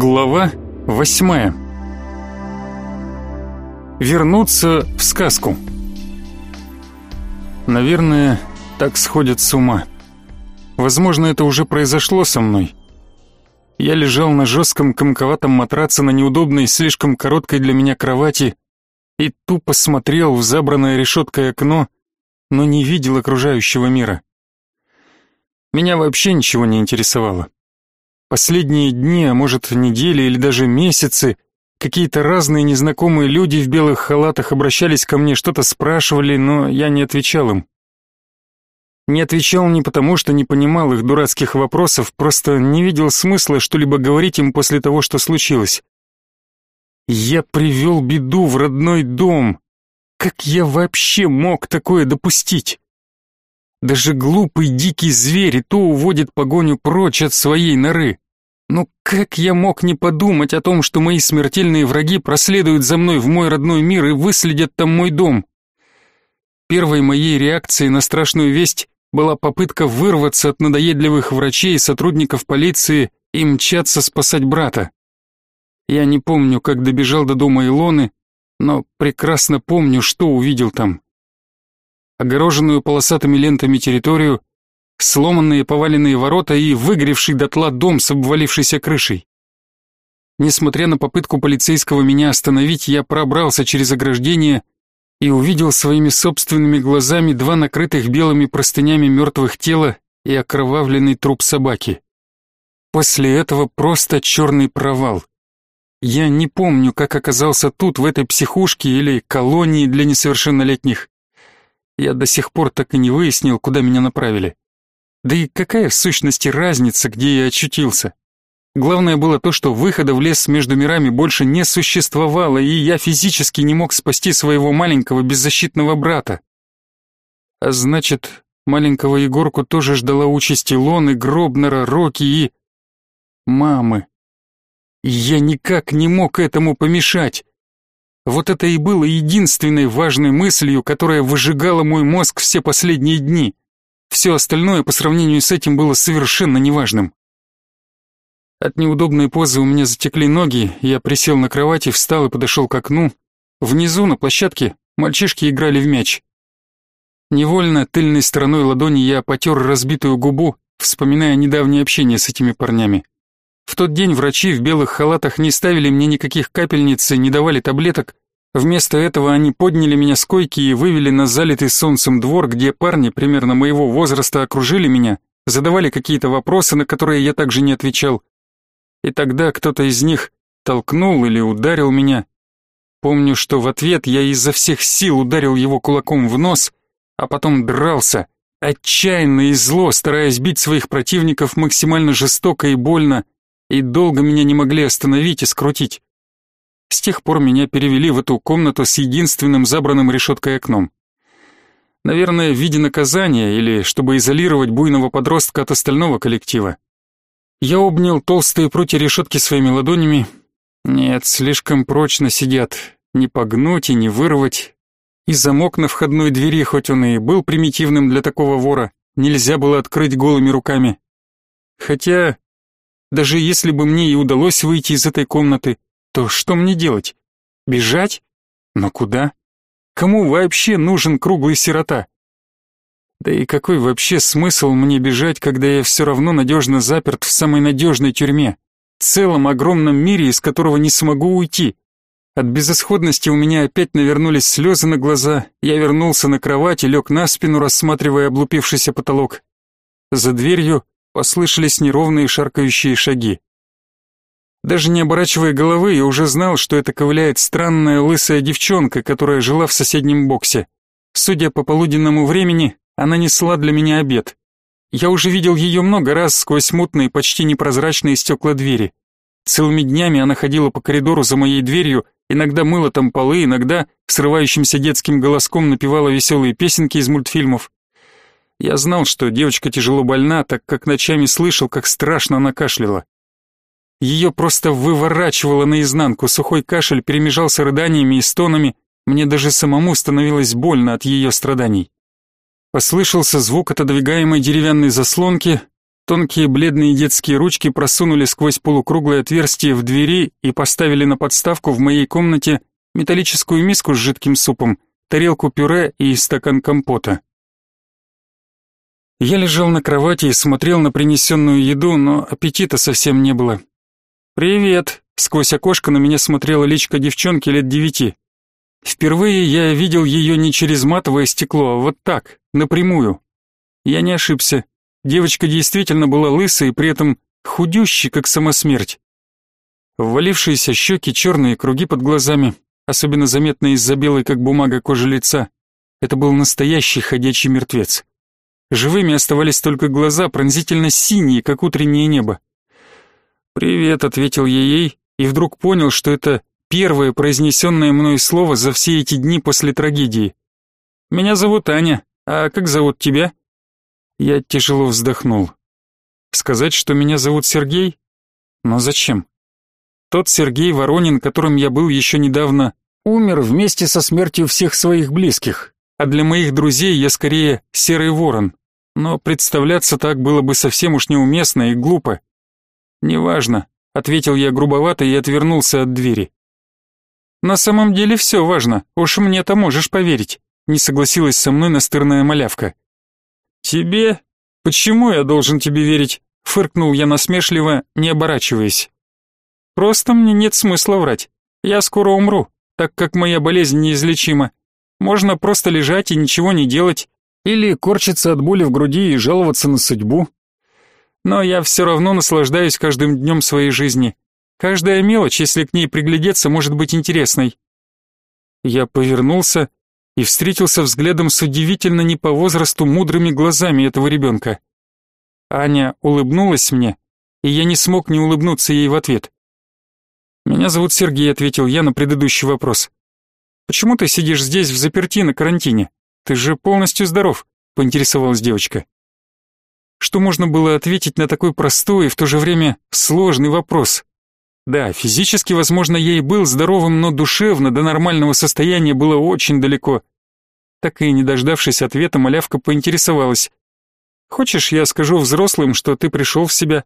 Глава восьмая. Вернуться в сказку. Наверное, так сходят с ума. Возможно, это уже произошло со мной. Я лежал на жестком комковатом матраце на неудобной, слишком короткой для меня кровати и тупо смотрел в забранное решеткой окно, но не видел окружающего мира. Меня вообще ничего не интересовало. Последние дни, а может недели или даже месяцы, какие-то разные незнакомые люди в белых халатах обращались ко мне, что-то спрашивали, но я не отвечал им. Не отвечал не потому, что не понимал их дурацких вопросов, просто не видел смысла что-либо говорить им после того, что случилось. Я привел беду в родной дом. Как я вообще мог такое допустить? Даже глупый дикий зверь и то уводит погоню прочь от своей норы. Но как я мог не подумать о том, что мои смертельные враги проследуют за мной в мой родной мир и выследят там мой дом? Первой моей реакцией на страшную весть была попытка вырваться от надоедливых врачей и сотрудников полиции и мчаться спасать брата. Я не помню, как добежал до дома Илоны, но прекрасно помню, что увидел там огороженную полосатыми лентами территорию, сломанные поваленные ворота и выгоревший дотла дом с обвалившейся крышей. Несмотря на попытку полицейского меня остановить, я пробрался через ограждение и увидел своими собственными глазами два накрытых белыми простынями мертвых тела и окровавленный труп собаки. После этого просто черный провал. Я не помню, как оказался тут, в этой психушке или колонии для несовершеннолетних. Я до сих пор так и не выяснил, куда меня направили. Да и какая в сущности разница, где я очутился? Главное было то, что выхода в лес между мирами больше не существовало, и я физически не мог спасти своего маленького беззащитного брата. А значит, маленького Егорку тоже ждала участь Илоны, Гробнера, Роки и... мамы. Я никак не мог этому помешать. Вот это и было единственной важной мыслью, которая выжигала мой мозг все последние дни. Все остальное по сравнению с этим было совершенно неважным. От неудобной позы у меня затекли ноги, я присел на кровати, встал и подошел к окну. Внизу, на площадке, мальчишки играли в мяч. Невольно тыльной стороной ладони я потер разбитую губу, вспоминая недавнее общение с этими парнями. В тот день врачи в белых халатах не ставили мне никаких капельниц и не давали таблеток. Вместо этого они подняли меня с койки и вывели на залитый солнцем двор, где парни примерно моего возраста окружили меня, задавали какие-то вопросы, на которые я также не отвечал. И тогда кто-то из них толкнул или ударил меня. Помню, что в ответ я изо всех сил ударил его кулаком в нос, а потом дрался, отчаянно и зло, стараясь бить своих противников максимально жестоко и больно, и долго меня не могли остановить и скрутить. С тех пор меня перевели в эту комнату с единственным забранным решеткой окном. Наверное, в виде наказания или чтобы изолировать буйного подростка от остального коллектива. Я обнял толстые прутья решетки своими ладонями. Нет, слишком прочно сидят. Не погнуть и не вырвать. И замок на входной двери, хоть он и был примитивным для такого вора, нельзя было открыть голыми руками. Хотя даже если бы мне и удалось выйти из этой комнаты, то что мне делать? Бежать? Но куда? Кому вообще нужен круглый сирота? Да и какой вообще смысл мне бежать, когда я все равно надежно заперт в самой надежной тюрьме, целом огромном мире, из которого не смогу уйти? От безысходности у меня опять навернулись слезы на глаза, я вернулся на кровать и лег на спину, рассматривая облупившийся потолок. За дверью послышались неровные шаркающие шаги. Даже не оборачивая головы, я уже знал, что это ковыляет странная лысая девчонка, которая жила в соседнем боксе. Судя по полуденному времени, она несла для меня обед. Я уже видел ее много раз сквозь мутные, почти непрозрачные стекла двери. Целыми днями она ходила по коридору за моей дверью, иногда мыла там полы, иногда срывающимся детским голоском напевала веселые песенки из мультфильмов. Я знал, что девочка тяжело больна, так как ночами слышал, как страшно она кашляла. Ее просто выворачивало наизнанку, сухой кашель перемежался рыданиями и стонами, мне даже самому становилось больно от ее страданий. Послышался звук отодвигаемой деревянной заслонки, Тонкие бледные детские ручки просунули сквозь полукруглое отверстие в двери и поставили на подставку в моей комнате металлическую миску с жидким супом, тарелку пюре и стакан компота. Я лежал на кровати и смотрел на принесенную еду, но аппетита совсем не было. «Привет!» — сквозь окошко на меня смотрела личка девчонки лет девяти. Впервые я видел ее не через матовое стекло, а вот так, напрямую. Я не ошибся. Девочка действительно была лысой и при этом худющей, как сама смерть. Ввалившиеся щеки, черные круги под глазами, особенно заметно из-за белой, как бумага, кожи лица. Это был настоящий ходячий мертвец. Живыми оставались только глаза, пронзительно синие, как утреннее небо. «Привет», — ответил я ей, и вдруг понял, что это первое произнесенное мной слово за все эти дни после трагедии. «Меня зовут Аня, а как зовут тебя?» Я тяжело вздохнул. «Сказать, что меня зовут Сергей? Но зачем? Тот Сергей Воронин, которым я был еще недавно, умер вместе со смертью всех своих близких, а для моих друзей я скорее серый ворон. Но представляться так было бы совсем уж неуместно и глупо. «Неважно», — ответил я грубовато и отвернулся от двери. «На самом деле все важно, уж мне-то можешь поверить», — не согласилась со мной настырная малявка. «Тебе? Почему я должен тебе верить?» — фыркнул я насмешливо, не оборачиваясь. «Просто мне нет смысла врать. Я скоро умру, так как моя болезнь неизлечима. Можно просто лежать и ничего не делать, или корчиться от боли в груди и жаловаться на судьбу. Но я все равно наслаждаюсь каждым днем своей жизни. Каждая мелочь, если к ней приглядеться, может быть интересной. Я повернулся и встретился взглядом с удивительно не по возрасту мудрыми глазами этого ребенка. Аня улыбнулась мне, и я не смог не улыбнуться ей в ответ. «Меня зовут Сергей», — ответил я на предыдущий вопрос. «Почему ты сидишь здесь в заперти на карантине? Ты же полностью здоров», — поинтересовалась девочка. Что можно было ответить на такой простой и в то же время сложный вопрос? Да, физически, возможно, я и был здоровым, но душевно до нормального состояния было очень далеко. Так и не дождавшись ответа, малявка поинтересовалась. «Хочешь, я скажу взрослым, что ты пришел в себя?»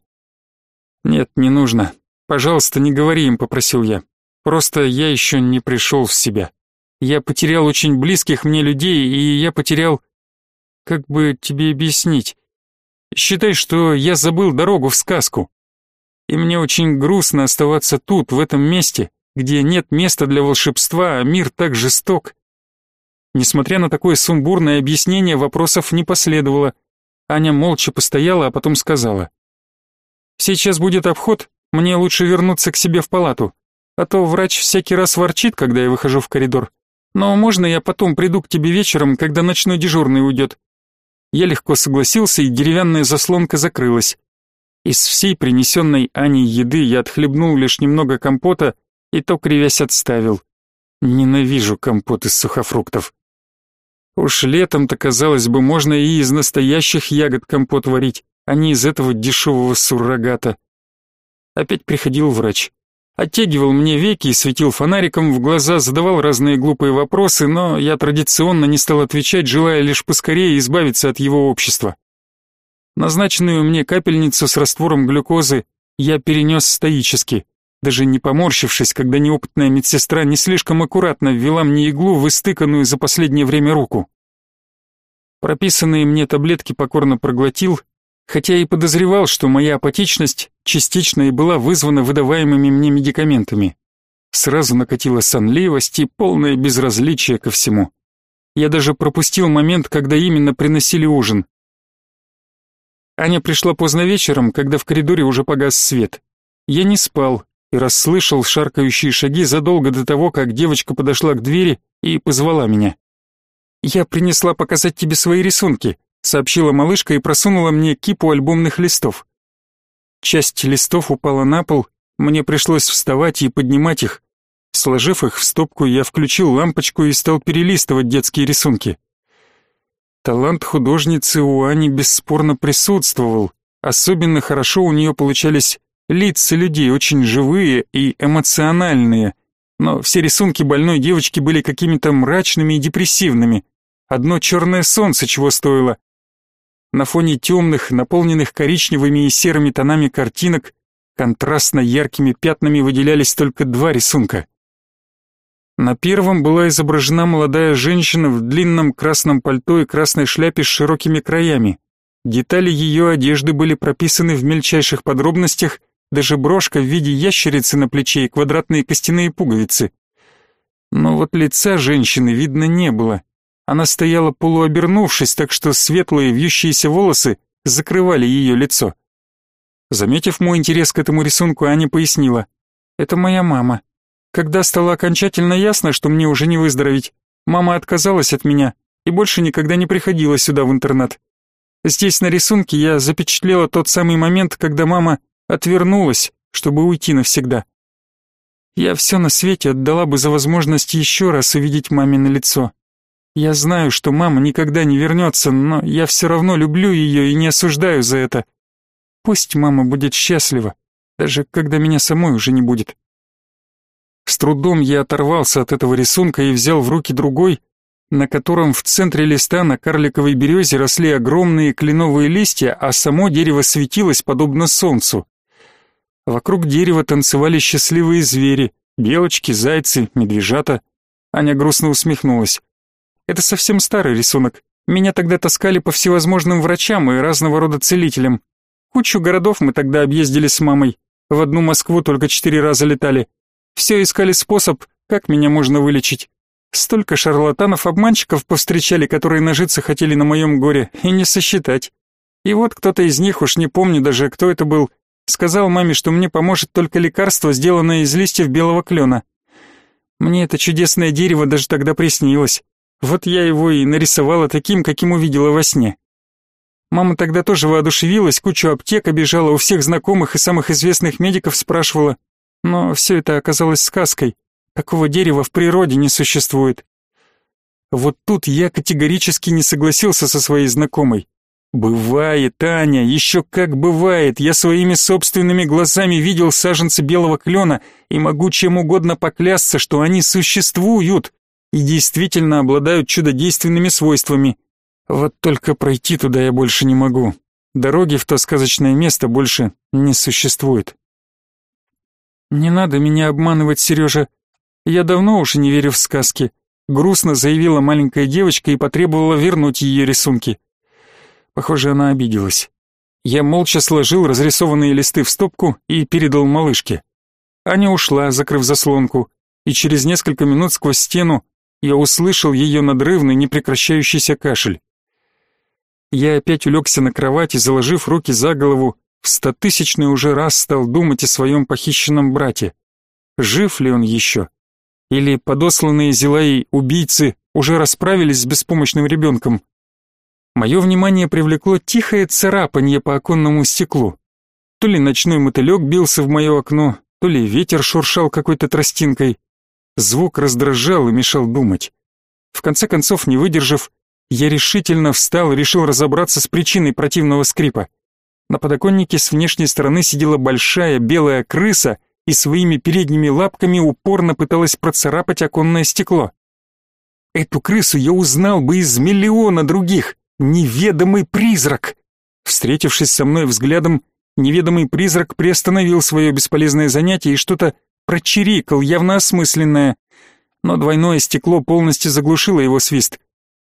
«Нет, не нужно. Пожалуйста, не говори им», — попросил я. «Просто я еще не пришел в себя. Я потерял очень близких мне людей, и я потерял... Как бы тебе объяснить? Считай, что я забыл дорогу в сказку. И мне очень грустно оставаться тут, в этом месте, где нет места для волшебства, а мир так жесток. Несмотря на такое сумбурное объяснение, вопросов не последовало. Аня молча постояла, а потом сказала. «Сейчас будет обход, мне лучше вернуться к себе в палату, а то врач всякий раз ворчит, когда я выхожу в коридор. Но можно я потом приду к тебе вечером, когда ночной дежурный уйдет? Я легко согласился, и деревянная заслонка закрылась. Из всей принесенной Аней еды я отхлебнул лишь немного компота и то кривясь отставил. Ненавижу компот из сухофруктов. Уж летом-то, казалось бы, можно и из настоящих ягод компот варить, а не из этого дешевого суррогата. Опять приходил врач оттягивал мне веки и светил фонариком в глаза, задавал разные глупые вопросы, но я традиционно не стал отвечать, желая лишь поскорее избавиться от его общества. Назначенную мне капельницу с раствором глюкозы я перенес стоически, даже не поморщившись, когда неопытная медсестра не слишком аккуратно ввела мне иглу в истыканную за последнее время руку. Прописанные мне таблетки покорно проглотил хотя и подозревал, что моя апатичность частично и была вызвана выдаваемыми мне медикаментами. Сразу накатила сонливость и полное безразличие ко всему. Я даже пропустил момент, когда именно приносили ужин. Аня пришла поздно вечером, когда в коридоре уже погас свет. Я не спал и расслышал шаркающие шаги задолго до того, как девочка подошла к двери и позвала меня. «Я принесла показать тебе свои рисунки», сообщила малышка и просунула мне кипу альбомных листов. Часть листов упала на пол, мне пришлось вставать и поднимать их. Сложив их в стопку, я включил лампочку и стал перелистывать детские рисунки. Талант художницы у Ани бесспорно присутствовал. Особенно хорошо у нее получались лица людей, очень живые и эмоциональные. Но все рисунки больной девочки были какими-то мрачными и депрессивными. Одно черное солнце чего стоило. На фоне темных, наполненных коричневыми и серыми тонами картинок, контрастно яркими пятнами выделялись только два рисунка. На первом была изображена молодая женщина в длинном красном пальто и красной шляпе с широкими краями. Детали ее одежды были прописаны в мельчайших подробностях, даже брошка в виде ящерицы на плече и квадратные костяные пуговицы. Но вот лица женщины видно не было. Она стояла полуобернувшись, так что светлые вьющиеся волосы закрывали ее лицо. Заметив мой интерес к этому рисунку, Аня пояснила. «Это моя мама. Когда стало окончательно ясно, что мне уже не выздороветь, мама отказалась от меня и больше никогда не приходила сюда в интернат. Здесь на рисунке я запечатлела тот самый момент, когда мама отвернулась, чтобы уйти навсегда. Я все на свете отдала бы за возможность еще раз увидеть мамино лицо. Я знаю, что мама никогда не вернется, но я все равно люблю ее и не осуждаю за это. Пусть мама будет счастлива, даже когда меня самой уже не будет. С трудом я оторвался от этого рисунка и взял в руки другой, на котором в центре листа на карликовой березе росли огромные кленовые листья, а само дерево светилось подобно солнцу. Вокруг дерева танцевали счастливые звери, белочки, зайцы, медвежата. Аня грустно усмехнулась. Это совсем старый рисунок. Меня тогда таскали по всевозможным врачам и разного рода целителям. Кучу городов мы тогда объездили с мамой. В одну Москву только четыре раза летали. Все искали способ, как меня можно вылечить. Столько шарлатанов-обманщиков повстречали, которые нажиться хотели на моем горе, и не сосчитать. И вот кто-то из них, уж не помню даже, кто это был, Сказал маме, что мне поможет только лекарство, сделанное из листьев белого клена. Мне это чудесное дерево даже тогда приснилось. Вот я его и нарисовала таким, каким увидела во сне. Мама тогда тоже воодушевилась, кучу аптек обижала, у всех знакомых и самых известных медиков спрашивала. Но все это оказалось сказкой. Такого дерева в природе не существует. Вот тут я категорически не согласился со своей знакомой. Бывает, Таня, еще как бывает. Я своими собственными глазами видел саженцы белого клена и могу чем угодно поклясться, что они существуют и действительно обладают чудодейственными свойствами. Вот только пройти туда я больше не могу. Дороги в то сказочное место больше не существует. Не надо меня обманывать, Сережа. Я давно уже не верю в сказки. Грустно заявила маленькая девочка и потребовала вернуть ее рисунки. Похоже, она обиделась. Я молча сложил разрисованные листы в стопку и передал малышке. Аня ушла, закрыв заслонку, и через несколько минут сквозь стену я услышал ее надрывный, непрекращающийся кашель. Я опять улегся на кровати, заложив руки за голову, в стотысячный уже раз стал думать о своем похищенном брате. Жив ли он еще? Или подосланные Зилаей убийцы уже расправились с беспомощным ребенком? Мое внимание привлекло тихое царапанье по оконному стеклу. То ли ночной мотылек бился в мое окно, то ли ветер шуршал какой-то тростинкой. Звук раздражал и мешал думать. В конце концов, не выдержав, я решительно встал и решил разобраться с причиной противного скрипа. На подоконнике с внешней стороны сидела большая белая крыса и своими передними лапками упорно пыталась процарапать оконное стекло. Эту крысу я узнал бы из миллиона других неведомый призрак. Встретившись со мной взглядом, неведомый призрак приостановил свое бесполезное занятие и что-то прочирикал, явно осмысленное. Но двойное стекло полностью заглушило его свист.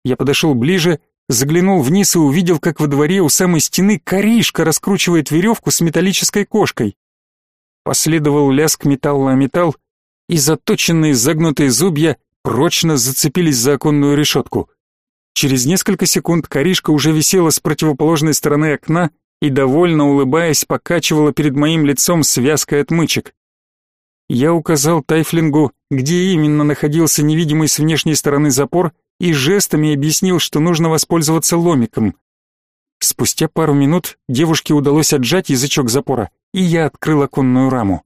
Я подошел ближе, заглянул вниз и увидел, как во дворе у самой стены коришка раскручивает веревку с металлической кошкой. Последовал лязг металла о металл, и заточенные загнутые зубья прочно зацепились за оконную решетку. Через несколько секунд Каришка уже висела с противоположной стороны окна и, довольно улыбаясь, покачивала перед моим лицом связкой отмычек. Я указал Тайфлингу, где именно находился невидимый с внешней стороны запор, и жестами объяснил, что нужно воспользоваться ломиком. Спустя пару минут девушке удалось отжать язычок запора, и я открыл оконную раму.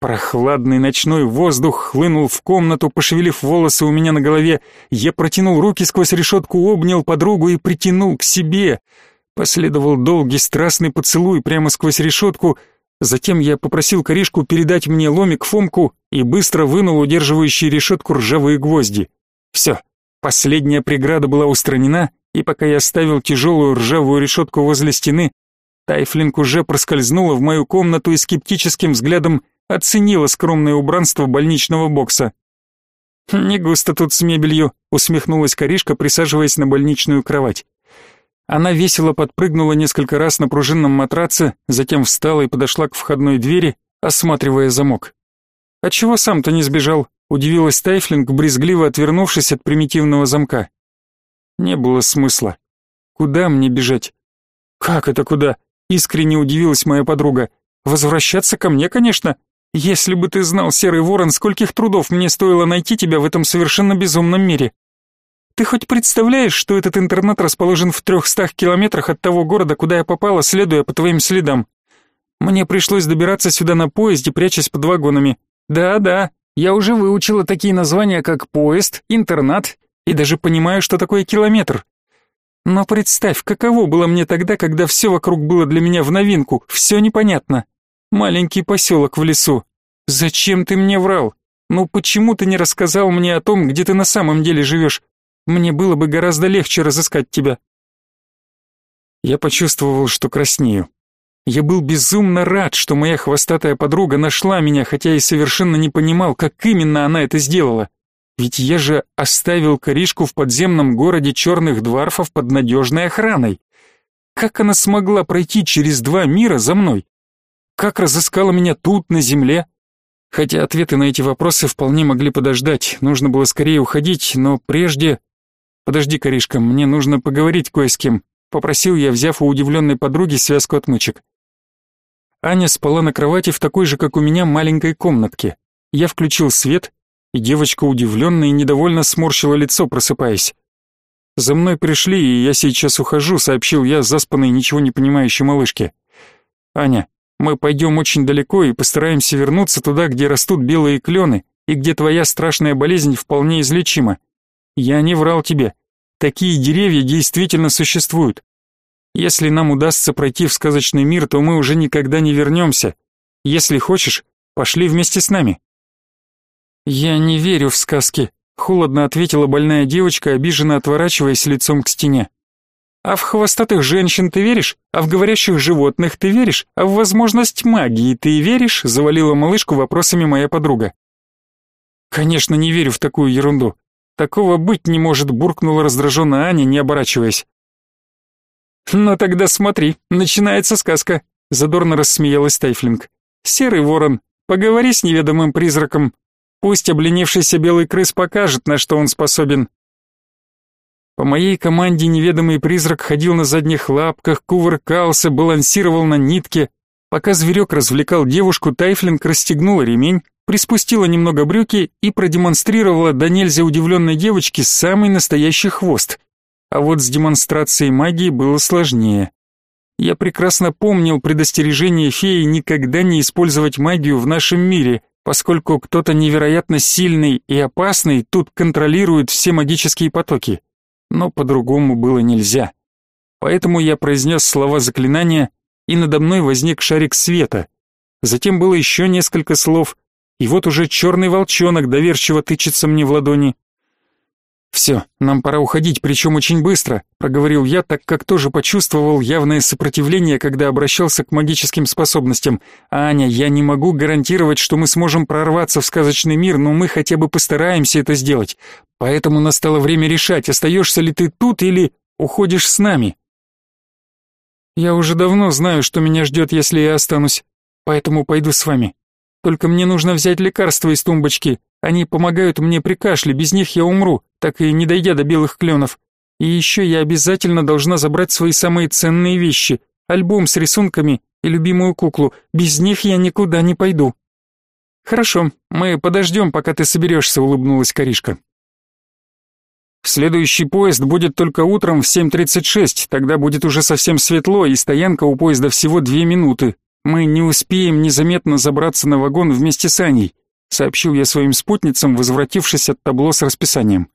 Прохладный ночной воздух хлынул в комнату, пошевелив волосы у меня на голове. Я протянул руки сквозь решетку, обнял подругу и притянул к себе. Последовал долгий страстный поцелуй прямо сквозь решетку. Затем я попросил Коришку передать мне ломик Фомку и быстро вынул удерживающие решетку ржавые гвозди. Все, последняя преграда была устранена, и пока я ставил тяжелую ржавую решетку возле стены, Тайфлинг уже проскользнула в мою комнату и скептическим взглядом оценила скромное убранство больничного бокса. «Не густо тут с мебелью», — усмехнулась Каришка, присаживаясь на больничную кровать. Она весело подпрыгнула несколько раз на пружинном матраце, затем встала и подошла к входной двери, осматривая замок. «А чего сам-то не сбежал?» — удивилась Тайфлинг, брезгливо отвернувшись от примитивного замка. Не было смысла. Куда мне бежать? Как это куда? Искренне удивилась моя подруга. Возвращаться ко мне, конечно. Если бы ты знал, Серый Ворон, скольких трудов мне стоило найти тебя в этом совершенно безумном мире. Ты хоть представляешь, что этот интернат расположен в трехстах километрах от того города, куда я попала, следуя по твоим следам? Мне пришлось добираться сюда на поезде, прячась под вагонами. Да-да, я уже выучила такие названия, как поезд, интернат, и даже понимаю, что такое километр. Но представь, каково было мне тогда, когда все вокруг было для меня в новинку, все непонятно. Маленький поселок в лесу. Зачем ты мне врал? Ну почему ты не рассказал мне о том, где ты на самом деле живешь? Мне было бы гораздо легче разыскать тебя. Я почувствовал, что краснею. Я был безумно рад, что моя хвостатая подруга нашла меня, хотя и совершенно не понимал, как именно она это сделала. Ведь я же оставил Коришку в подземном городе черных дворфов под надежной охраной. Как она смогла пройти через два мира за мной? Как разыскала меня тут, на земле? Хотя ответы на эти вопросы вполне могли подождать, нужно было скорее уходить, но прежде... Подожди, Коришка, мне нужно поговорить кое с кем, попросил я, взяв у удивленной подруги связку отмычек. Аня спала на кровати в такой же, как у меня, маленькой комнатке. Я включил свет, и девочка удивленно и недовольно сморщила лицо, просыпаясь. «За мной пришли, и я сейчас ухожу», — сообщил я заспанной, ничего не понимающей малышке. «Аня, мы пойдем очень далеко и постараемся вернуться туда, где растут белые клены и где твоя страшная болезнь вполне излечима. Я не врал тебе. Такие деревья действительно существуют. Если нам удастся пройти в сказочный мир, то мы уже никогда не вернемся. Если хочешь, пошли вместе с нами». «Я не верю в сказки», — холодно ответила больная девочка, обиженно отворачиваясь лицом к стене. «А в хвостатых женщин ты веришь? А в говорящих животных ты веришь? А в возможность магии ты веришь?» — завалила малышку вопросами моя подруга. «Конечно, не верю в такую ерунду. Такого быть не может», — буркнула раздраженно Аня, не оборачиваясь. «Ну тогда смотри, начинается сказка», — задорно рассмеялась Тайфлинг. «Серый ворон, поговори с неведомым призраком, Пусть обленившийся белый крыс покажет, на что он способен. По моей команде неведомый призрак ходил на задних лапках, кувыркался, балансировал на нитке. Пока зверек развлекал девушку, Тайфлинг расстегнула ремень, приспустила немного брюки и продемонстрировала до нельзя удивленной девочке самый настоящий хвост. А вот с демонстрацией магии было сложнее. Я прекрасно помнил предостережение феи никогда не использовать магию в нашем мире, поскольку кто-то невероятно сильный и опасный тут контролирует все магические потоки. Но по-другому было нельзя. Поэтому я произнес слова заклинания, и надо мной возник шарик света. Затем было еще несколько слов, и вот уже черный волчонок доверчиво тычется мне в ладони. «Все, нам пора уходить, причем очень быстро», — проговорил я, так как тоже почувствовал явное сопротивление, когда обращался к магическим способностям. «Аня, я не могу гарантировать, что мы сможем прорваться в сказочный мир, но мы хотя бы постараемся это сделать. Поэтому настало время решать, остаешься ли ты тут или уходишь с нами». «Я уже давно знаю, что меня ждет, если я останусь, поэтому пойду с вами. Только мне нужно взять лекарства из тумбочки, они помогают мне при кашле, без них я умру, так и не дойдя до белых кленов. И еще я обязательно должна забрать свои самые ценные вещи, альбом с рисунками и любимую куклу. Без них я никуда не пойду. Хорошо, мы подождем, пока ты соберешься, улыбнулась Каришка. Следующий поезд будет только утром в 7.36, тогда будет уже совсем светло, и стоянка у поезда всего две минуты. Мы не успеем незаметно забраться на вагон вместе с Аней сообщил я своим спутницам, возвратившись от табло с расписанием.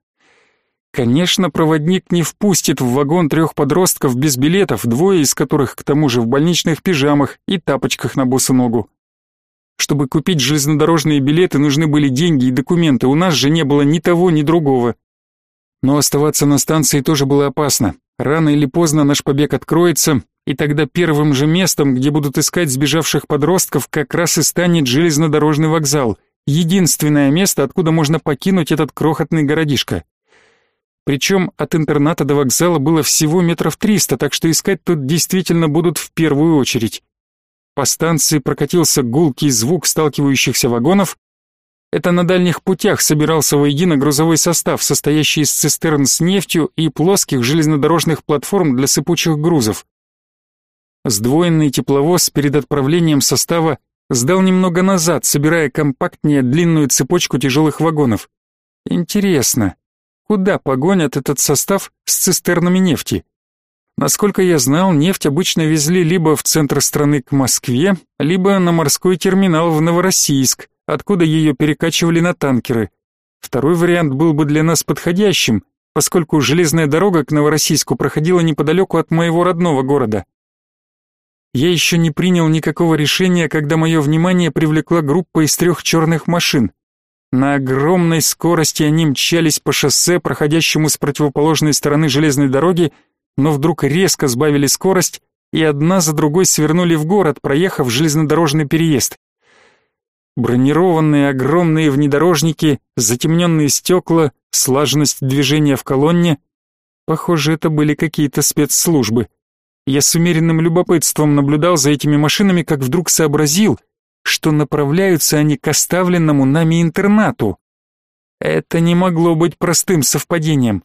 Конечно, проводник не впустит в вагон трех подростков без билетов, двое из которых к тому же в больничных пижамах и тапочках на босу ногу. Чтобы купить железнодорожные билеты, нужны были деньги и документы, у нас же не было ни того, ни другого. Но оставаться на станции тоже было опасно. Рано или поздно наш побег откроется, и тогда первым же местом, где будут искать сбежавших подростков, как раз и станет железнодорожный вокзал, единственное место, откуда можно покинуть этот крохотный городишко. Причем от интерната до вокзала было всего метров триста, так что искать тут действительно будут в первую очередь. По станции прокатился гулкий звук сталкивающихся вагонов. Это на дальних путях собирался воедино грузовой состав, состоящий из цистерн с нефтью и плоских железнодорожных платформ для сыпучих грузов. Сдвоенный тепловоз перед отправлением состава сдал немного назад, собирая компактнее длинную цепочку тяжелых вагонов. Интересно, куда погонят этот состав с цистернами нефти? Насколько я знал, нефть обычно везли либо в центр страны к Москве, либо на морской терминал в Новороссийск, откуда ее перекачивали на танкеры. Второй вариант был бы для нас подходящим, поскольку железная дорога к Новороссийску проходила неподалеку от моего родного города. Я еще не принял никакого решения, когда мое внимание привлекла группа из трех черных машин. На огромной скорости они мчались по шоссе, проходящему с противоположной стороны железной дороги, но вдруг резко сбавили скорость и одна за другой свернули в город, проехав железнодорожный переезд. Бронированные огромные внедорожники, затемненные стекла, слаженность движения в колонне. Похоже, это были какие-то спецслужбы. Я с умеренным любопытством наблюдал за этими машинами, как вдруг сообразил, что направляются они к оставленному нами интернату. Это не могло быть простым совпадением.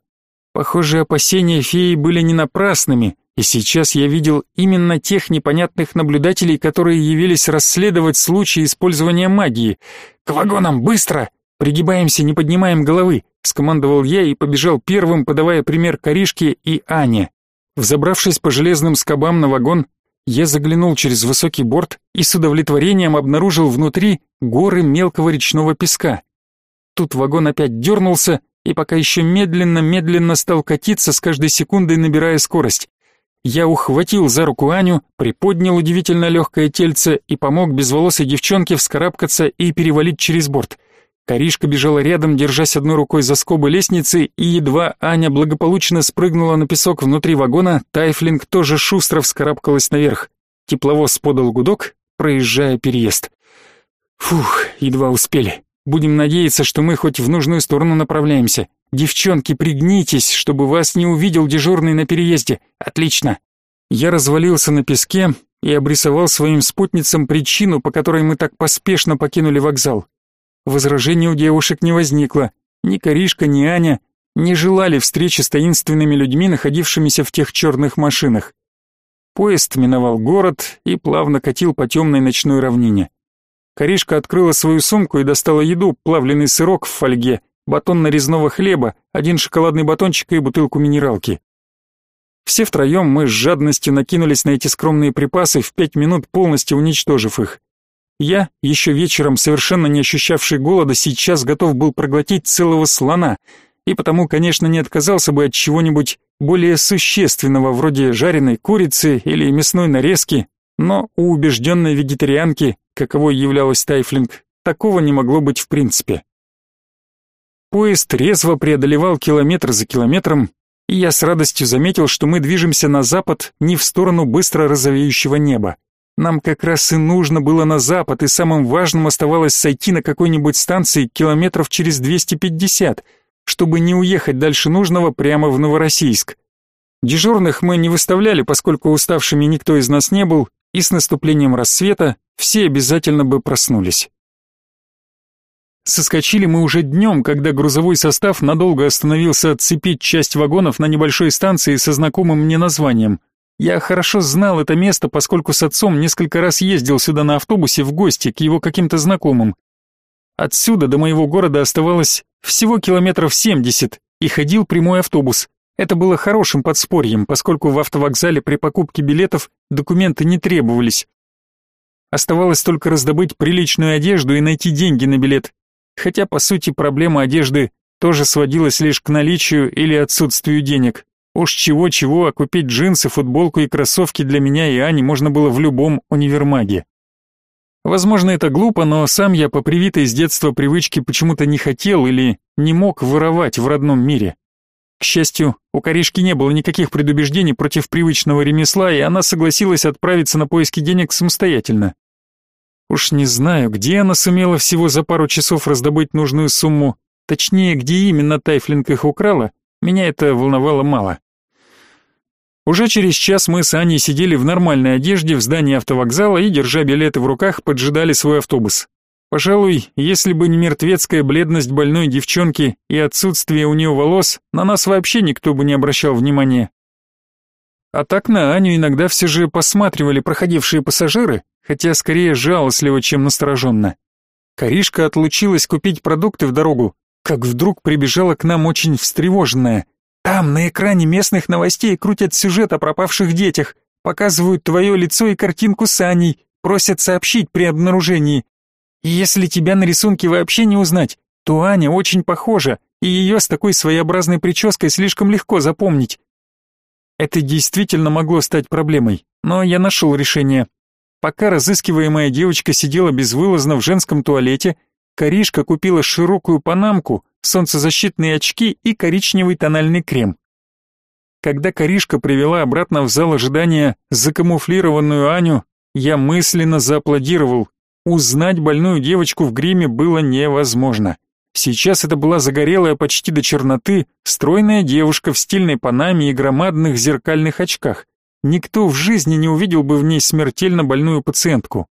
Похоже, опасения феи были не напрасными, и сейчас я видел именно тех непонятных наблюдателей, которые явились расследовать случай использования магии. «К вагонам, быстро! Пригибаемся, не поднимаем головы!» — скомандовал я и побежал первым, подавая пример Коришке и Ане. Взобравшись по железным скобам на вагон, я заглянул через высокий борт и с удовлетворением обнаружил внутри горы мелкого речного песка. Тут вагон опять дернулся и пока еще медленно-медленно стал катиться, с каждой секундой набирая скорость. Я ухватил за руку Аню, приподнял удивительно легкое тельце и помог безволосой девчонке вскарабкаться и перевалить через борт — Каришка бежала рядом, держась одной рукой за скобы лестницы, и едва Аня благополучно спрыгнула на песок внутри вагона, Тайфлинг тоже шустро вскарабкалась наверх. Тепловоз подал гудок, проезжая переезд. Фух, едва успели. Будем надеяться, что мы хоть в нужную сторону направляемся. Девчонки, пригнитесь, чтобы вас не увидел дежурный на переезде. Отлично. Я развалился на песке и обрисовал своим спутницам причину, по которой мы так поспешно покинули вокзал. Возражений у девушек не возникло. Ни Каришка, ни Аня не желали встречи с таинственными людьми, находившимися в тех черных машинах. Поезд миновал город и плавно катил по темной ночной равнине. Каришка открыла свою сумку и достала еду, плавленый сырок в фольге, батон нарезного хлеба, один шоколадный батончик и бутылку минералки. Все втроем мы с жадностью накинулись на эти скромные припасы, в пять минут полностью уничтожив их. Я, еще вечером совершенно не ощущавший голода, сейчас готов был проглотить целого слона, и потому, конечно, не отказался бы от чего-нибудь более существенного, вроде жареной курицы или мясной нарезки, но у убежденной вегетарианки, каковой являлась Тайфлинг, такого не могло быть в принципе. Поезд резво преодолевал километр за километром, и я с радостью заметил, что мы движемся на запад, не в сторону быстро розовеющего неба. Нам как раз и нужно было на запад, и самым важным оставалось сойти на какой-нибудь станции километров через 250, чтобы не уехать дальше нужного прямо в Новороссийск. Дежурных мы не выставляли, поскольку уставшими никто из нас не был, и с наступлением рассвета все обязательно бы проснулись. Соскочили мы уже днем, когда грузовой состав надолго остановился отцепить часть вагонов на небольшой станции со знакомым мне названием я хорошо знал это место, поскольку с отцом несколько раз ездил сюда на автобусе в гости к его каким-то знакомым. Отсюда до моего города оставалось всего километров семьдесят, и ходил прямой автобус. Это было хорошим подспорьем, поскольку в автовокзале при покупке билетов документы не требовались. Оставалось только раздобыть приличную одежду и найти деньги на билет. Хотя, по сути, проблема одежды тоже сводилась лишь к наличию или отсутствию денег. Уж чего-чего, а купить джинсы, футболку и кроссовки для меня и Ани можно было в любом универмаге. Возможно, это глупо, но сам я по привитой с детства привычке почему-то не хотел или не мог воровать в родном мире. К счастью, у Коришки не было никаких предубеждений против привычного ремесла, и она согласилась отправиться на поиски денег самостоятельно. Уж не знаю, где она сумела всего за пару часов раздобыть нужную сумму, точнее, где именно Тайфлинг их украла, меня это волновало мало. Уже через час мы с Аней сидели в нормальной одежде в здании автовокзала и, держа билеты в руках, поджидали свой автобус. Пожалуй, если бы не мертвецкая бледность больной девчонки и отсутствие у нее волос, на нас вообще никто бы не обращал внимания. А так на Аню иногда все же посматривали проходившие пассажиры, хотя скорее жалостливо, чем настороженно. Каришка отлучилась купить продукты в дорогу, как вдруг прибежала к нам очень встревоженная. «Там на экране местных новостей крутят сюжет о пропавших детях, показывают твое лицо и картинку с Аней, просят сообщить при обнаружении. И если тебя на рисунке вообще не узнать, то Аня очень похожа, и ее с такой своеобразной прической слишком легко запомнить. Это действительно могло стать проблемой, но я нашел решение. Пока разыскиваемая девочка сидела безвылазно в женском туалете, Каришка купила широкую панамку, солнцезащитные очки и коричневый тональный крем. Когда Каришка привела обратно в зал ожидания закамуфлированную Аню, я мысленно зааплодировал. Узнать больную девочку в гриме было невозможно. Сейчас это была загорелая почти до черноты, стройная девушка в стильной панаме и громадных зеркальных очках. Никто в жизни не увидел бы в ней смертельно больную пациентку.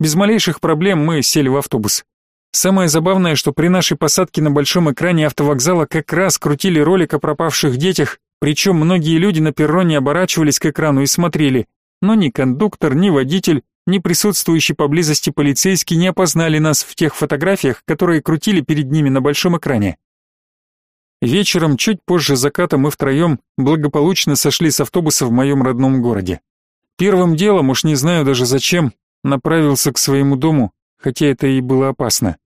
Без малейших проблем мы сели в автобус. Самое забавное, что при нашей посадке на большом экране автовокзала как раз крутили ролик о пропавших детях, причем многие люди на перроне оборачивались к экрану и смотрели, но ни кондуктор, ни водитель ни присутствующий поблизости полицейский не опознали нас в тех фотографиях, которые крутили перед ними на большом экране. Вечером, чуть позже заката, мы втроем благополучно сошли с автобуса в моем родном городе. Первым делом, уж не знаю даже зачем, направился к своему дому, хотя это и было опасно.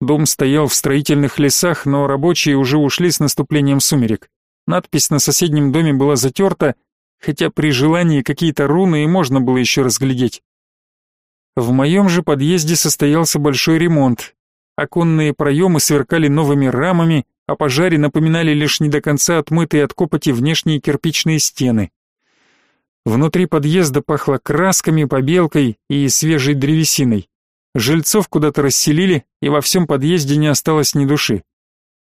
Дом стоял в строительных лесах, но рабочие уже ушли с наступлением сумерек. Надпись на соседнем доме была затерта, хотя при желании какие-то руны и можно было еще разглядеть. В моем же подъезде состоялся большой ремонт. Оконные проемы сверкали новыми рамами, а пожаре напоминали лишь не до конца отмытые от копоти внешние кирпичные стены. Внутри подъезда пахло красками, побелкой и свежей древесиной. Жильцов куда-то расселили, и во всем подъезде не осталось ни души.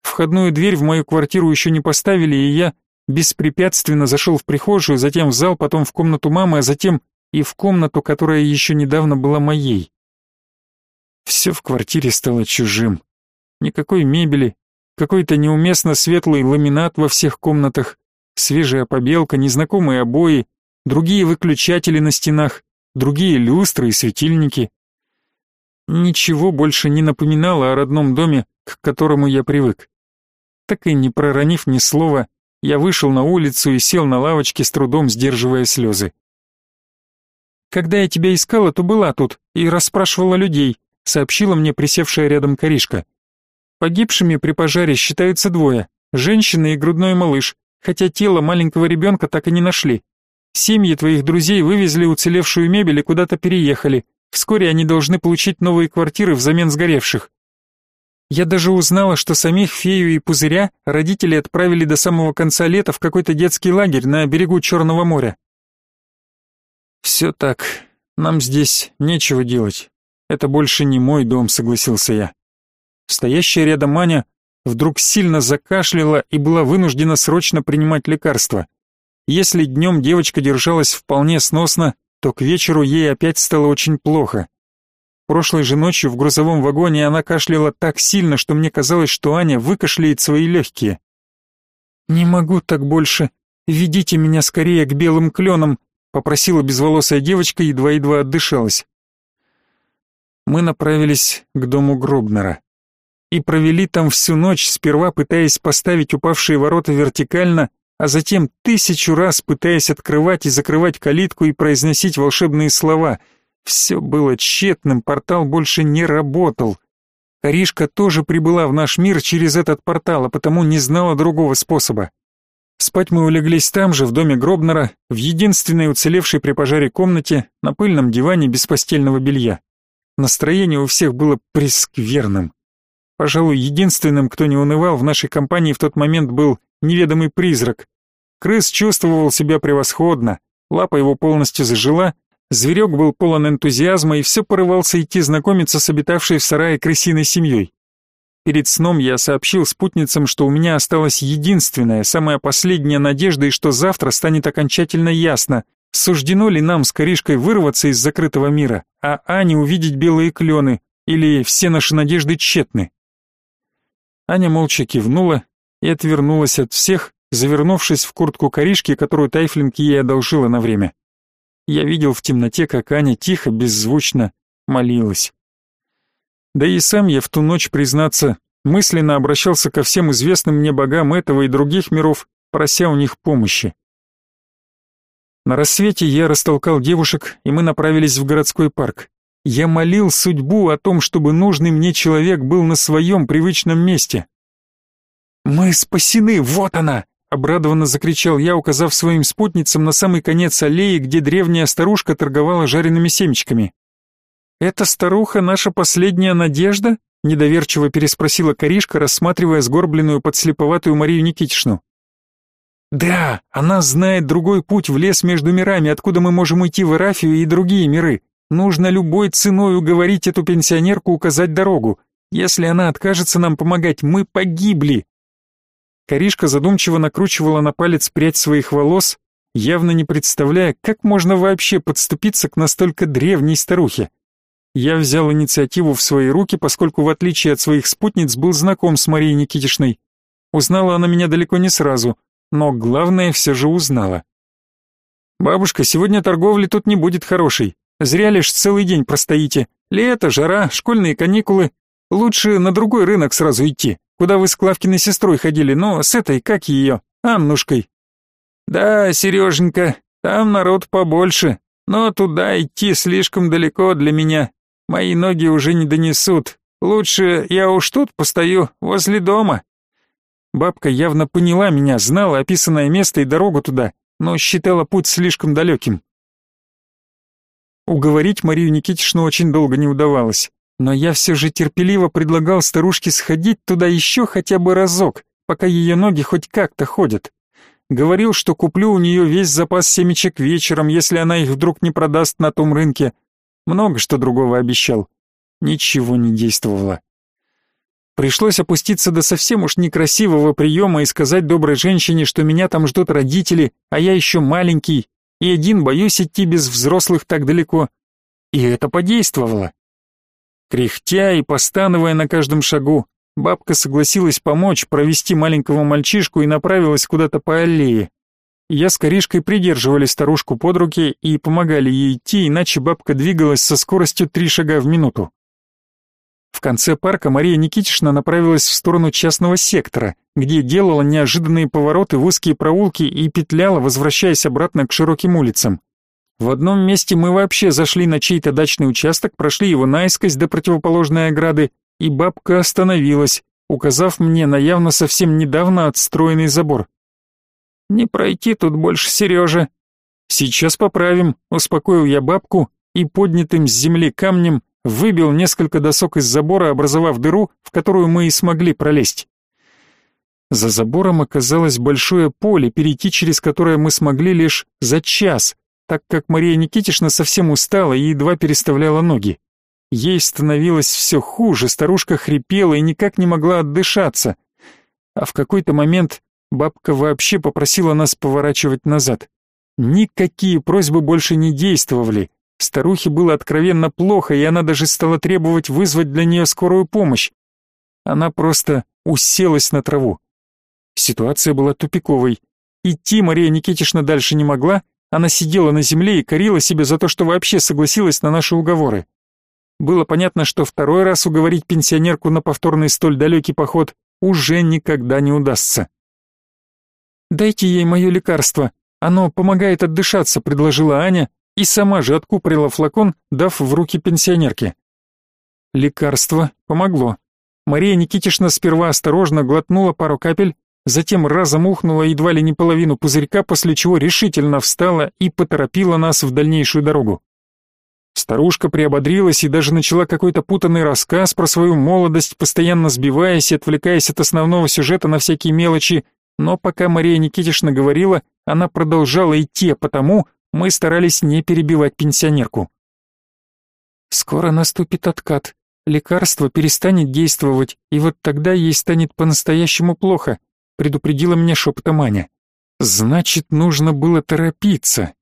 Входную дверь в мою квартиру еще не поставили, и я беспрепятственно зашел в прихожую, затем в зал, потом в комнату мамы, а затем и в комнату, которая еще недавно была моей. Все в квартире стало чужим. Никакой мебели, какой-то неуместно светлый ламинат во всех комнатах, свежая побелка, незнакомые обои, другие выключатели на стенах, другие люстры и светильники. Ничего больше не напоминало о родном доме, к которому я привык. Так и не проронив ни слова, я вышел на улицу и сел на лавочке, с трудом сдерживая слезы. Когда я тебя искала, то была тут и расспрашивала людей, сообщила мне присевшая рядом Каришка. Погибшими при пожаре считаются двое, женщина и грудной малыш, хотя тело маленького ребенка так и не нашли. Семьи твоих друзей вывезли уцелевшую мебель и куда-то переехали. Вскоре они должны получить новые квартиры взамен сгоревших. Я даже узнала, что самих фею и пузыря родители отправили до самого конца лета в какой-то детский лагерь на берегу Черного моря. «Все так. Нам здесь нечего делать. Это больше не мой дом», — согласился я. Стоящая рядом Аня вдруг сильно закашляла и была вынуждена срочно принимать лекарства. Если днем девочка держалась вполне сносно, то к вечеру ей опять стало очень плохо. Прошлой же ночью в грузовом вагоне она кашляла так сильно, что мне казалось, что Аня выкашляет свои легкие. «Не могу так больше. Ведите меня скорее к белым кленам», попросила безволосая девочка, едва-едва отдышалась. Мы направились к дому Гробнера и провели там всю ночь, сперва пытаясь поставить упавшие ворота вертикально, а затем тысячу раз пытаясь открывать и закрывать калитку и произносить волшебные слова. Все было тщетным, портал больше не работал. Каришка тоже прибыла в наш мир через этот портал, а потому не знала другого способа. Спать мы улеглись там же, в доме Гробнера, в единственной уцелевшей при пожаре комнате, на пыльном диване без постельного белья. Настроение у всех было прескверным. Пожалуй, единственным, кто не унывал в нашей компании в тот момент был неведомый призрак. Крыс чувствовал себя превосходно, лапа его полностью зажила, зверек был полон энтузиазма и все порывался идти знакомиться с обитавшей в сарае крысиной семьей. Перед сном я сообщил спутницам, что у меня осталась единственная, самая последняя надежда и что завтра станет окончательно ясно, суждено ли нам с Коришкой вырваться из закрытого мира, а Ане увидеть белые клены, или все наши надежды тщетны. Аня молча кивнула и отвернулась от всех, завернувшись в куртку Коришки, которую Тайфлинг ей одолжила на время. Я видел в темноте, как Аня тихо, беззвучно молилась. Да и сам я в ту ночь, признаться, мысленно обращался ко всем известным мне богам этого и других миров, прося у них помощи. На рассвете я растолкал девушек, и мы направились в городской парк. Я молил судьбу о том, чтобы нужный мне человек был на своем привычном месте. «Мы спасены, вот она!» — обрадованно закричал я, указав своим спутницам на самый конец аллеи, где древняя старушка торговала жареными семечками. «Эта старуха наша последняя надежда?» — недоверчиво переспросила Коришка, рассматривая сгорбленную подслеповатую Марию Никитишну. «Да, она знает другой путь в лес между мирами, откуда мы можем уйти в Ирафию и другие миры. Нужно любой ценой уговорить эту пенсионерку указать дорогу. Если она откажется нам помогать, мы погибли». Коришка задумчиво накручивала на палец прядь своих волос, явно не представляя, как можно вообще подступиться к настолько древней старухе. Я взял инициативу в свои руки, поскольку в отличие от своих спутниц был знаком с Марией Никитишной. Узнала она меня далеко не сразу, но главное все же узнала. «Бабушка, сегодня торговли тут не будет хорошей. Зря лишь целый день простоите. Лето, жара, школьные каникулы. Лучше на другой рынок сразу идти, куда вы с Клавкиной сестрой ходили, но с этой, как ее, Аннушкой». «Да, Сереженька, там народ побольше, но туда идти слишком далеко для меня. Мои ноги уже не донесут. Лучше я уж тут постою, возле дома. Бабка явно поняла меня, знала описанное место и дорогу туда, но считала путь слишком далеким. Уговорить Марию Никитичну очень долго не удавалось, но я все же терпеливо предлагал старушке сходить туда еще хотя бы разок, пока ее ноги хоть как-то ходят. Говорил, что куплю у нее весь запас семечек вечером, если она их вдруг не продаст на том рынке, много что другого обещал. Ничего не действовало. Пришлось опуститься до совсем уж некрасивого приема и сказать доброй женщине, что меня там ждут родители, а я еще маленький, и один боюсь идти без взрослых так далеко. И это подействовало. Кряхтя и постановая на каждом шагу, бабка согласилась помочь провести маленького мальчишку и направилась куда-то по аллее. Я с Коришкой придерживали старушку под руки и помогали ей идти, иначе бабка двигалась со скоростью три шага в минуту. В конце парка Мария Никитична направилась в сторону частного сектора, где делала неожиданные повороты в узкие проулки и петляла, возвращаясь обратно к широким улицам. В одном месте мы вообще зашли на чей-то дачный участок, прошли его наискось до противоположной ограды, и бабка остановилась, указав мне на явно совсем недавно отстроенный забор. Не пройти тут больше, Сережа. Сейчас поправим, успокоил я бабку и поднятым с земли камнем выбил несколько досок из забора, образовав дыру, в которую мы и смогли пролезть. За забором оказалось большое поле, перейти через которое мы смогли лишь за час, так как Мария Никитична совсем устала и едва переставляла ноги. Ей становилось все хуже, старушка хрипела и никак не могла отдышаться. А в какой-то момент Бабка вообще попросила нас поворачивать назад. Никакие просьбы больше не действовали. Старухе было откровенно плохо, и она даже стала требовать вызвать для нее скорую помощь. Она просто уселась на траву. Ситуация была тупиковой. Идти Мария Никитична дальше не могла, она сидела на земле и корила себя за то, что вообще согласилась на наши уговоры. Было понятно, что второй раз уговорить пенсионерку на повторный столь далекий поход уже никогда не удастся. «Дайте ей мое лекарство, оно помогает отдышаться», — предложила Аня и сама же откупорила флакон, дав в руки пенсионерке. Лекарство помогло. Мария Никитишна сперва осторожно глотнула пару капель, затем разом ухнула едва ли не половину пузырька, после чего решительно встала и поторопила нас в дальнейшую дорогу. Старушка приободрилась и даже начала какой-то путанный рассказ про свою молодость, постоянно сбиваясь и отвлекаясь от основного сюжета на всякие мелочи, Но пока Мария Никитишна говорила, она продолжала идти, а потому мы старались не перебивать пенсионерку. Скоро наступит откат. Лекарство перестанет действовать, и вот тогда ей станет по-настоящему плохо, предупредила меня шепотом Аня. Значит, нужно было торопиться.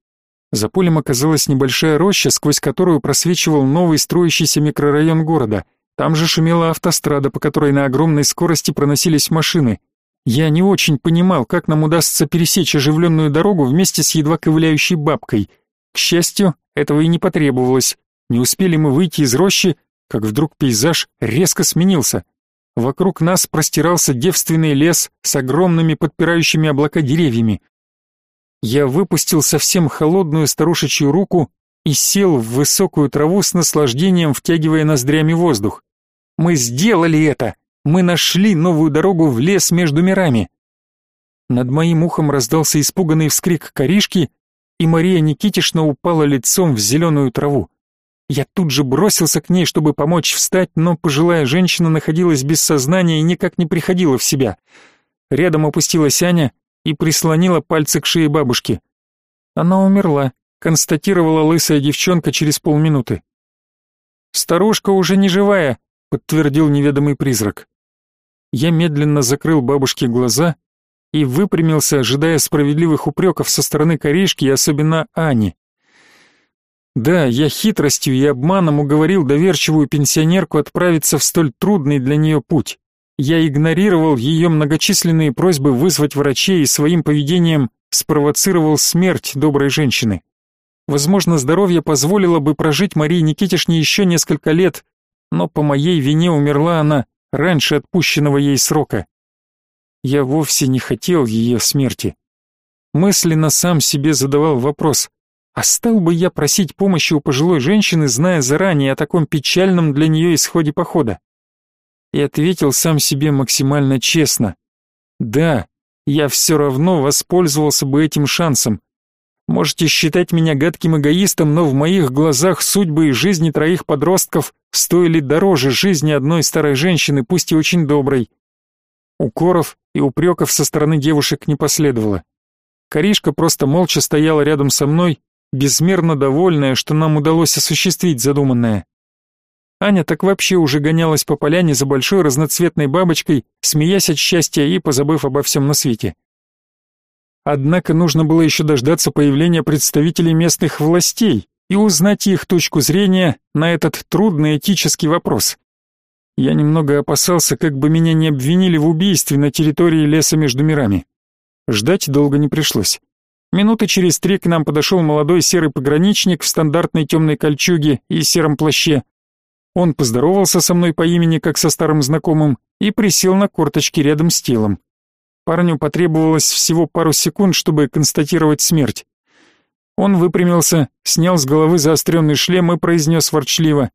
За полем оказалась небольшая роща, сквозь которую просвечивал новый строящийся микрорайон города. Там же шумела автострада, по которой на огромной скорости проносились машины. Я не очень понимал, как нам удастся пересечь оживленную дорогу вместе с едва ковыляющей бабкой. К счастью, этого и не потребовалось. Не успели мы выйти из рощи, как вдруг пейзаж резко сменился. Вокруг нас простирался девственный лес с огромными подпирающими облака деревьями. Я выпустил совсем холодную старушечью руку и сел в высокую траву с наслаждением, втягивая ноздрями воздух. Мы сделали это! Мы нашли новую дорогу в лес между мирами. Над моим ухом раздался испуганный вскрик коришки, и Мария Никитишна упала лицом в зеленую траву. Я тут же бросился к ней, чтобы помочь встать, но пожилая женщина находилась без сознания и никак не приходила в себя. Рядом опустилась Аня и прислонила пальцы к шее бабушки. Она умерла, констатировала лысая девчонка через полминуты. «Старушка уже не живая», — подтвердил неведомый призрак. Я медленно закрыл бабушке глаза и выпрямился, ожидая справедливых упреков со стороны коришки и особенно Ани. Да, я хитростью и обманом уговорил доверчивую пенсионерку отправиться в столь трудный для нее путь. Я игнорировал ее многочисленные просьбы вызвать врачей и своим поведением спровоцировал смерть доброй женщины. Возможно, здоровье позволило бы прожить Марии Никитишне еще несколько лет, но по моей вине умерла она раньше отпущенного ей срока. Я вовсе не хотел ее смерти. Мысленно сам себе задавал вопрос, а стал бы я просить помощи у пожилой женщины, зная заранее о таком печальном для нее исходе похода? И ответил сам себе максимально честно. Да, я все равно воспользовался бы этим шансом. Можете считать меня гадким эгоистом, но в моих глазах судьбы и жизни троих подростков стоили дороже жизни одной старой женщины, пусть и очень доброй. Укоров и упреков со стороны девушек не последовало. Коришка просто молча стояла рядом со мной безмерно довольная, что нам удалось осуществить задуманное. Аня так вообще уже гонялась по поляне за большой разноцветной бабочкой, смеясь от счастья и позабыв обо всем на свете. Однако нужно было еще дождаться появления представителей местных властей и узнать их точку зрения на этот трудный этический вопрос. Я немного опасался, как бы меня не обвинили в убийстве на территории леса между мирами. Ждать долго не пришлось. Минуты через три к нам подошел молодой серый пограничник в стандартной темной кольчуге и сером плаще. Он поздоровался со мной по имени, как со старым знакомым, и присел на корточки рядом с телом. Парню потребовалось всего пару секунд, чтобы констатировать смерть. Он выпрямился, снял с головы заостренный шлем и произнес ворчливо.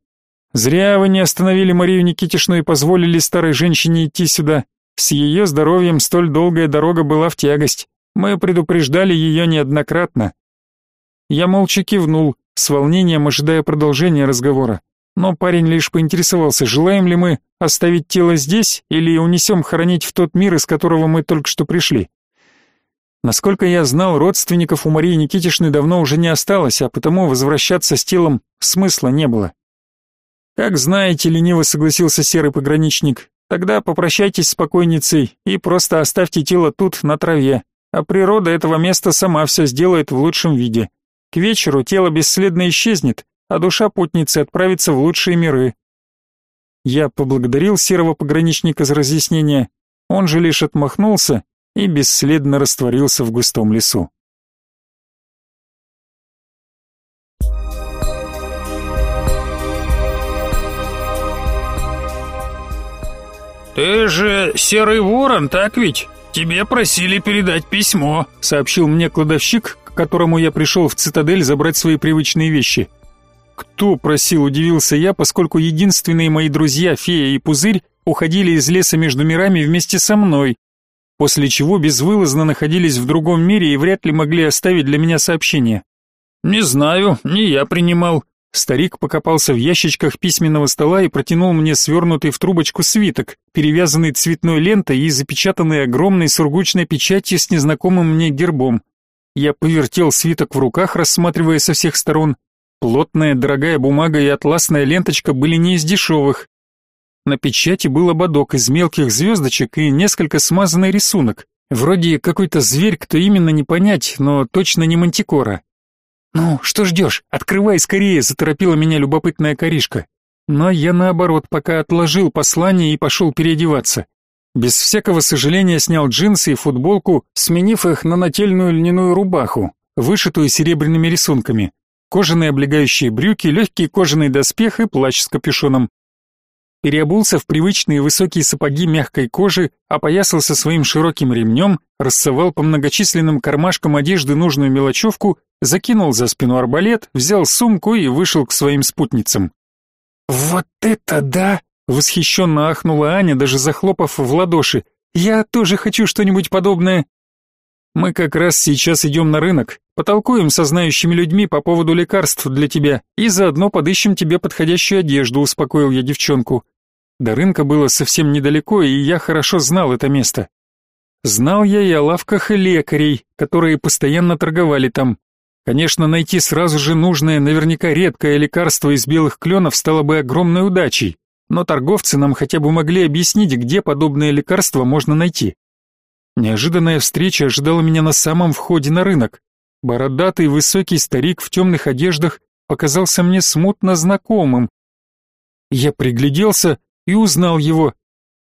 «Зря вы не остановили Марию Никитишну и позволили старой женщине идти сюда. С ее здоровьем столь долгая дорога была в тягость. Мы предупреждали ее неоднократно. Я молча кивнул, с волнением ожидая продолжения разговора. Но парень лишь поинтересовался, желаем ли мы оставить тело здесь или унесем хоронить в тот мир, из которого мы только что пришли. Насколько я знал, родственников у Марии Никитишны давно уже не осталось, а потому возвращаться с телом смысла не было. Как знаете, лениво согласился серый пограничник. Тогда попрощайтесь с покойницей и просто оставьте тело тут, на траве а природа этого места сама все сделает в лучшем виде. К вечеру тело бесследно исчезнет, а душа путницы отправится в лучшие миры. Я поблагодарил серого пограничника за разъяснение, он же лишь отмахнулся и бесследно растворился в густом лесу. «Ты же серый ворон, так ведь?» «Тебе просили передать письмо», — сообщил мне кладовщик, к которому я пришел в цитадель забрать свои привычные вещи. «Кто просил?» — удивился я, поскольку единственные мои друзья, фея и пузырь, уходили из леса между мирами вместе со мной, после чего безвылазно находились в другом мире и вряд ли могли оставить для меня сообщение. «Не знаю, не я принимал. Старик покопался в ящичках письменного стола и протянул мне свернутый в трубочку свиток, перевязанный цветной лентой и запечатанный огромной сургучной печатью с незнакомым мне гербом. Я повертел свиток в руках, рассматривая со всех сторон. Плотная, дорогая бумага и атласная ленточка были не из дешевых. На печати был ободок из мелких звездочек и несколько смазанный рисунок. Вроде какой-то зверь, кто именно не понять, но точно не мантикора. «Ну, что ждешь? Открывай скорее!» — заторопила меня любопытная коришка. Но я, наоборот, пока отложил послание и пошел переодеваться. Без всякого сожаления снял джинсы и футболку, сменив их на нательную льняную рубаху, вышитую серебряными рисунками, кожаные облегающие брюки, легкий кожаный доспех и плащ с капюшоном. Переобулся в привычные высокие сапоги мягкой кожи, опоясался своим широким ремнем, рассовал по многочисленным кармашкам одежды нужную мелочевку закинул за спину арбалет, взял сумку и вышел к своим спутницам. «Вот это да!» — восхищенно ахнула Аня, даже захлопав в ладоши. «Я тоже хочу что-нибудь подобное». «Мы как раз сейчас идем на рынок, потолкуем со знающими людьми по поводу лекарств для тебя и заодно подыщем тебе подходящую одежду», — успокоил я девчонку. До рынка было совсем недалеко, и я хорошо знал это место. Знал я и о лавках и лекарей, которые постоянно торговали там. Конечно, найти сразу же нужное, наверняка редкое лекарство из белых кленов стало бы огромной удачей, но торговцы нам хотя бы могли объяснить, где подобное лекарство можно найти. Неожиданная встреча ожидала меня на самом входе на рынок. Бородатый высокий старик в темных одеждах показался мне смутно знакомым. Я пригляделся и узнал его.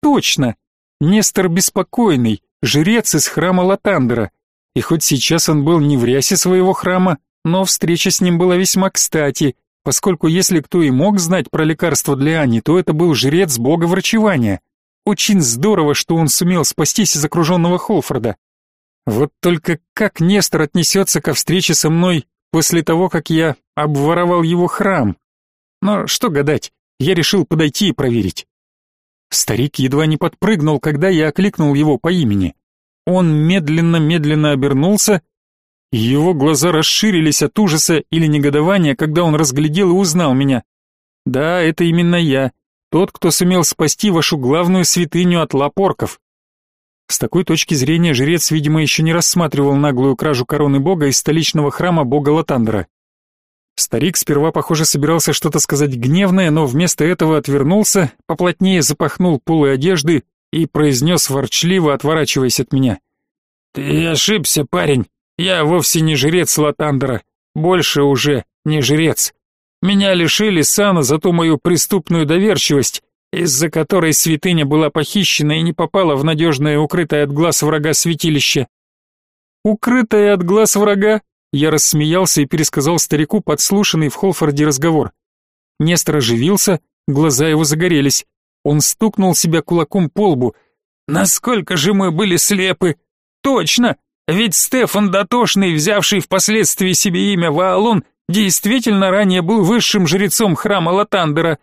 Точно! Нестор Беспокойный, жрец из храма Латандера. И хоть сейчас он был не в рясе своего храма, но встреча с ним была весьма кстати, поскольку если кто и мог знать про лекарство для Ани, то это был жрец бога врачевания. Очень здорово, что он сумел спастись из окруженного Холфорда. Вот только как Нестор отнесется ко встрече со мной после того, как я обворовал его храм? Но что гадать, я решил подойти и проверить. Старик едва не подпрыгнул, когда я окликнул его по имени. Он медленно-медленно обернулся, и его глаза расширились от ужаса или негодования, когда он разглядел и узнал меня. Да, это именно я, тот, кто сумел спасти вашу главную святыню от лапорков. С такой точки зрения жрец, видимо, еще не рассматривал наглую кражу короны бога из столичного храма бога Латандра. Старик сперва, похоже, собирался что-то сказать гневное, но вместо этого отвернулся, поплотнее запахнул полы одежды и произнес ворчливо, отворачиваясь от меня. «Ты ошибся, парень. Я вовсе не жрец Латандера. Больше уже не жрец. Меня лишили сана за ту мою преступную доверчивость, из-за которой святыня была похищена и не попала в надежное укрытое от глаз врага святилище. «Укрытое от глаз врага?» Я рассмеялся и пересказал старику подслушанный в Холфорде разговор. Нестор оживился, глаза его загорелись. Он стукнул себя кулаком по лбу. «Насколько же мы были слепы! Точно! Ведь Стефан Дотошный, взявший впоследствии себе имя Ваалон, действительно ранее был высшим жрецом храма Латандера.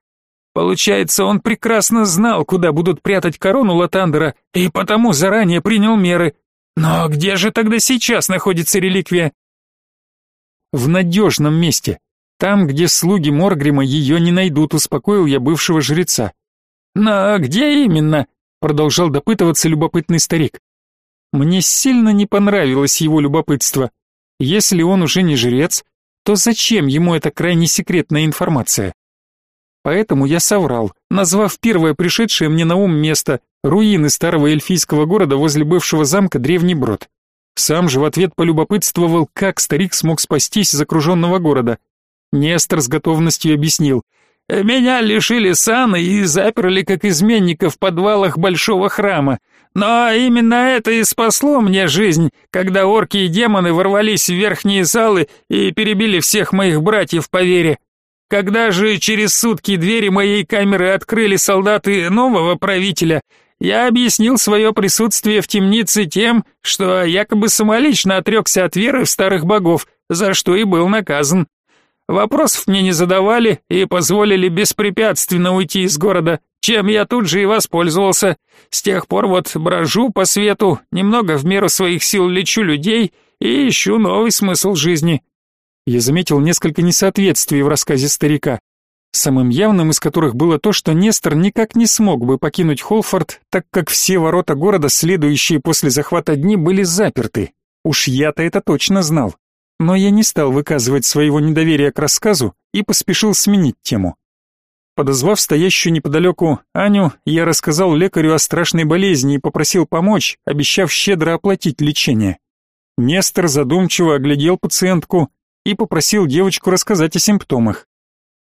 Получается, он прекрасно знал, куда будут прятать корону Латандера, и потому заранее принял меры. Но где же тогда сейчас находится реликвия? В надежном месте. Там, где слуги Моргрима ее не найдут, успокоил я бывшего жреца. «Но где именно?» — продолжал допытываться любопытный старик. Мне сильно не понравилось его любопытство. Если он уже не жрец, то зачем ему эта крайне секретная информация? Поэтому я соврал, назвав первое пришедшее мне на ум место — руины старого эльфийского города возле бывшего замка Древний Брод. Сам же в ответ полюбопытствовал, как старик смог спастись из окруженного города. Нестор с готовностью объяснил — меня лишили сана и заперли как изменника в подвалах большого храма. Но именно это и спасло мне жизнь, когда орки и демоны ворвались в верхние залы и перебили всех моих братьев по вере. Когда же через сутки двери моей камеры открыли солдаты нового правителя, я объяснил свое присутствие в темнице тем, что якобы самолично отрекся от веры в старых богов, за что и был наказан. Вопросов мне не задавали и позволили беспрепятственно уйти из города, чем я тут же и воспользовался. С тех пор вот брожу по свету, немного в меру своих сил лечу людей и ищу новый смысл жизни. Я заметил несколько несоответствий в рассказе старика, самым явным из которых было то, что Нестор никак не смог бы покинуть Холфорд, так как все ворота города, следующие после захвата дни, были заперты. Уж я-то это точно знал. Но я не стал выказывать своего недоверия к рассказу и поспешил сменить тему. Подозвав стоящую неподалеку Аню, я рассказал лекарю о страшной болезни и попросил помочь, обещав щедро оплатить лечение. Нестор задумчиво оглядел пациентку и попросил девочку рассказать о симптомах.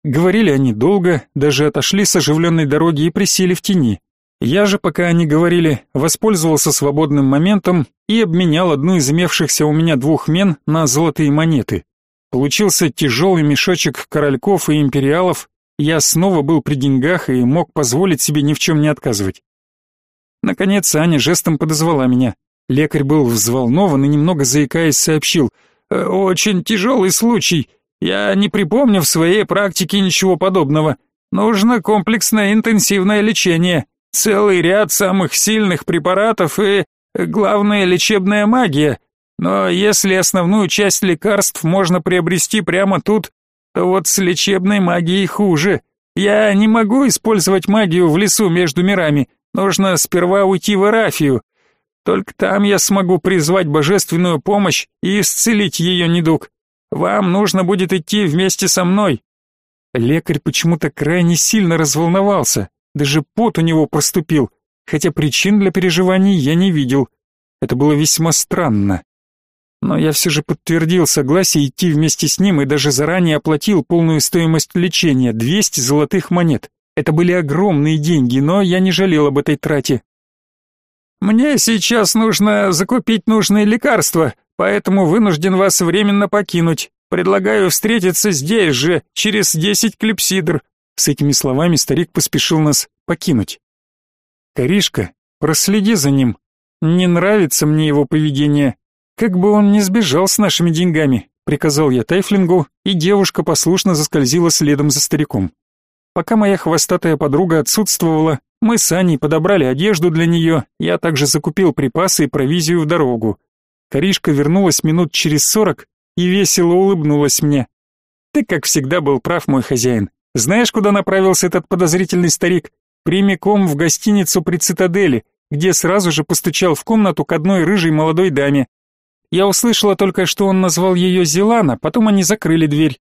Говорили они долго, даже отошли с оживленной дороги и присели в тени. Я же, пока они говорили, воспользовался свободным моментом и обменял одну из имевшихся у меня двух мен на золотые монеты. Получился тяжелый мешочек корольков и империалов, я снова был при деньгах и мог позволить себе ни в чем не отказывать. Наконец Аня жестом подозвала меня. Лекарь был взволнован и немного заикаясь сообщил. «Э, «Очень тяжелый случай. Я не припомню в своей практике ничего подобного. Нужно комплексное интенсивное лечение, целый ряд самых сильных препаратов и, главное, лечебная магия. Но если основную часть лекарств можно приобрести прямо тут, то вот с лечебной магией хуже. Я не могу использовать магию в лесу между мирами. Нужно сперва уйти в Эрафию. Только там я смогу призвать божественную помощь и исцелить ее недуг. Вам нужно будет идти вместе со мной». Лекарь почему-то крайне сильно разволновался, даже пот у него проступил, хотя причин для переживаний я не видел. Это было весьма странно. Но я все же подтвердил согласие идти вместе с ним и даже заранее оплатил полную стоимость лечения, 200 золотых монет. Это были огромные деньги, но я не жалел об этой трате. «Мне сейчас нужно закупить нужные лекарства, поэтому вынужден вас временно покинуть. Предлагаю встретиться здесь же, через десять клипсидр». С этими словами старик поспешил нас покинуть. «Коришка, проследи за ним. Не нравится мне его поведение. Как бы он не сбежал с нашими деньгами», приказал я Тайфлингу, и девушка послушно заскользила следом за стариком. Пока моя хвостатая подруга отсутствовала, мы с Аней подобрали одежду для нее, я также закупил припасы и провизию в дорогу. Коришка вернулась минут через сорок и весело улыбнулась мне. Ты, как всегда, был прав, мой хозяин. Знаешь, куда направился этот подозрительный старик? Прямиком в гостиницу при цитадели, где сразу же постучал в комнату к одной рыжей молодой даме. Я услышала только, что он назвал ее Зелана, потом они закрыли дверь.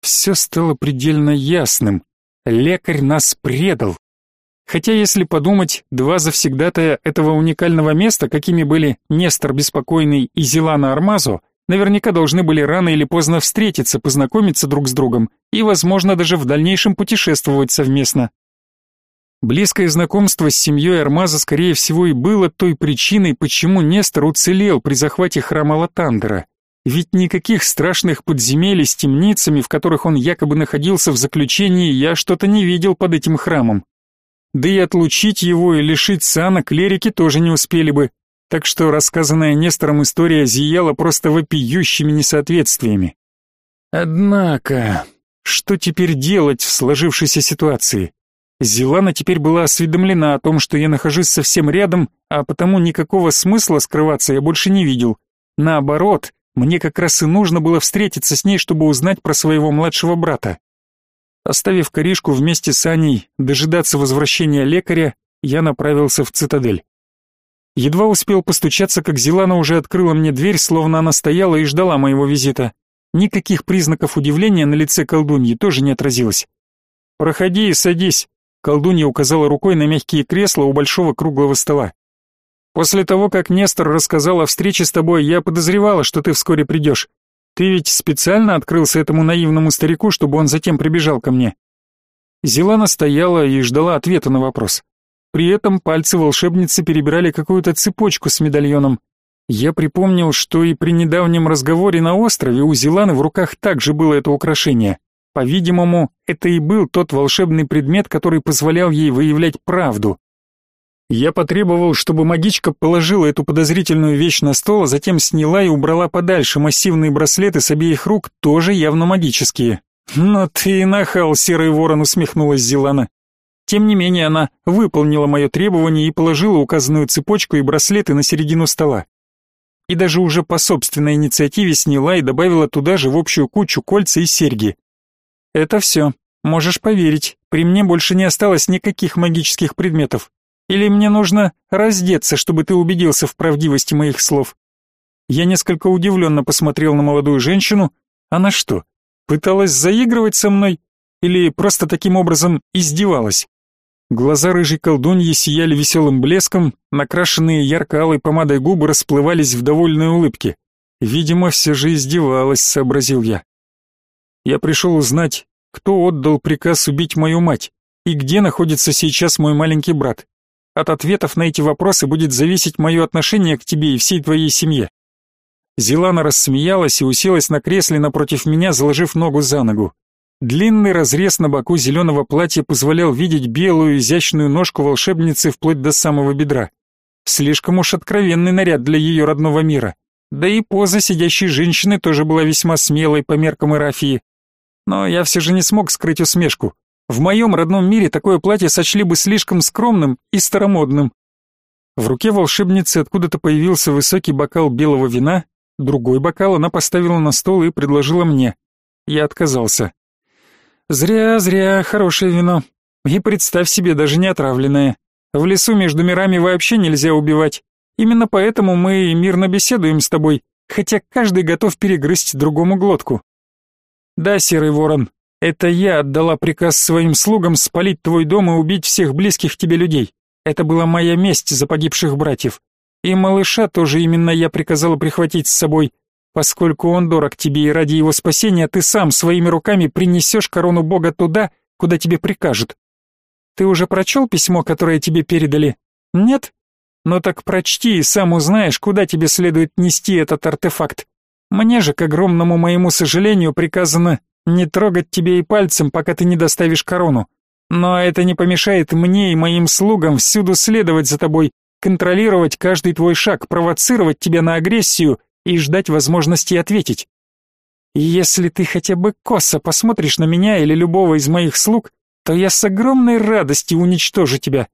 Все стало предельно ясным. Лекарь нас предал. Хотя, если подумать, два завсегдатая этого уникального места, какими были Нестор Беспокойный и Зелана Армазо, наверняка должны были рано или поздно встретиться, познакомиться друг с другом и, возможно, даже в дальнейшем путешествовать совместно. Близкое знакомство с семьей Армаза, скорее всего, и было той причиной, почему Нестор уцелел при захвате храма Латандера. Ведь никаких страшных подземелий с темницами, в которых он якобы находился в заключении, я что-то не видел под этим храмом. Да и отлучить его и лишить сана клерики тоже не успели бы, так что рассказанная Нестором история зияла просто вопиющими несоответствиями. Однако, что теперь делать в сложившейся ситуации? Зелана теперь была осведомлена о том, что я нахожусь совсем рядом, а потому никакого смысла скрываться я больше не видел. Наоборот, мне как раз и нужно было встретиться с ней, чтобы узнать про своего младшего брата. Оставив Коришку вместе с Аней дожидаться возвращения лекаря, я направился в цитадель. Едва успел постучаться, как Зелана уже открыла мне дверь, словно она стояла и ждала моего визита. Никаких признаков удивления на лице колдуньи тоже не отразилось. «Проходи и садись», — колдунья указала рукой на мягкие кресла у большого круглого стола. «После того, как Нестор рассказал о встрече с тобой, я подозревала, что ты вскоре придешь. Ты ведь специально открылся этому наивному старику, чтобы он затем прибежал ко мне. Зелана стояла и ждала ответа на вопрос. При этом пальцы волшебницы перебирали какую-то цепочку с медальоном. Я припомнил, что и при недавнем разговоре на острове у Зеланы в руках также было это украшение. По-видимому, это и был тот волшебный предмет, который позволял ей выявлять правду. Я потребовал, чтобы магичка положила эту подозрительную вещь на стол, а затем сняла и убрала подальше массивные браслеты с обеих рук, тоже явно магические. «Но ты нахал, серый ворон», — усмехнулась Зелана. Тем не менее, она выполнила мое требование и положила указанную цепочку и браслеты на середину стола. и даже уже по собственной инициативе сняла и добавила туда же в общую кучу кольца и серьги. Это все. Можешь поверить, при мне больше не осталось никаких магических предметов. Или мне нужно раздеться, чтобы ты убедился в правдивости моих слов? Я несколько удивленно посмотрел на молодую женщину. Она что, пыталась заигрывать со мной? Или просто таким образом издевалась? Глаза рыжей колдуньи сияли веселым блеском, накрашенные ярко-алой помадой губы расплывались в довольной улыбке. Видимо, все же издевалась, сообразил я. Я пришел узнать, кто отдал приказ убить мою мать и где находится сейчас мой маленький брат. От ответов на эти вопросы будет зависеть мое отношение к тебе и всей твоей семье. Зелана рассмеялась и уселась на кресле напротив меня, заложив ногу за ногу. Длинный разрез на боку зеленого платья позволял видеть белую изящную ножку волшебницы вплоть до самого бедра. Слишком уж откровенный наряд для ее родного мира. Да и поза сидящей женщины тоже была весьма смелой по меркам Ирафии. Но я все же не смог скрыть усмешку. В моем родном мире такое платье сочли бы слишком скромным и старомодным. В руке волшебницы откуда-то появился высокий бокал белого вина, другой бокал она поставила на стол и предложила мне. Я отказался. Зря, зря, хорошее вино. И представь себе, даже не отравленное. В лесу между мирами вообще нельзя убивать. Именно поэтому мы мирно беседуем с тобой, хотя каждый готов перегрызть другому глотку. Да, серый ворон, это я отдала приказ своим слугам спалить твой дом и убить всех близких тебе людей. Это была моя месть за погибших братьев. И малыша тоже именно я приказала прихватить с собой, поскольку он дорог тебе и ради его спасения ты сам своими руками принесешь корону бога туда, куда тебе прикажут. Ты уже прочел письмо, которое тебе передали? Нет? Ну так прочти и сам узнаешь, куда тебе следует нести этот артефакт. Мне же, к огромному моему сожалению, приказано не трогать тебе и пальцем, пока ты не доставишь корону. Но это не помешает мне и моим слугам всюду следовать за тобой, контролировать каждый твой шаг, провоцировать тебя на агрессию и ждать возможности ответить. Если ты хотя бы косо посмотришь на меня или любого из моих слуг, то я с огромной радостью уничтожу тебя.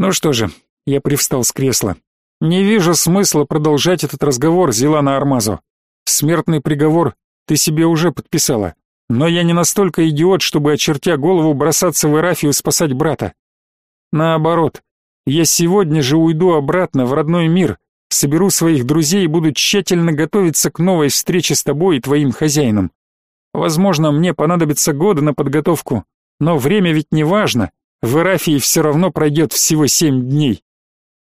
Ну что же, я привстал с кресла. Не вижу смысла продолжать этот разговор, Зелана Армазо. Смертный приговор ты себе уже подписала. Но я не настолько идиот, чтобы, очертя голову, бросаться в Ирафию спасать брата. Наоборот, я сегодня же уйду обратно в родной мир, соберу своих друзей и буду тщательно готовиться к новой встрече с тобой и твоим хозяином. Возможно, мне понадобится годы на подготовку, но время ведь не важно. В Ирафии все равно пройдет всего семь дней.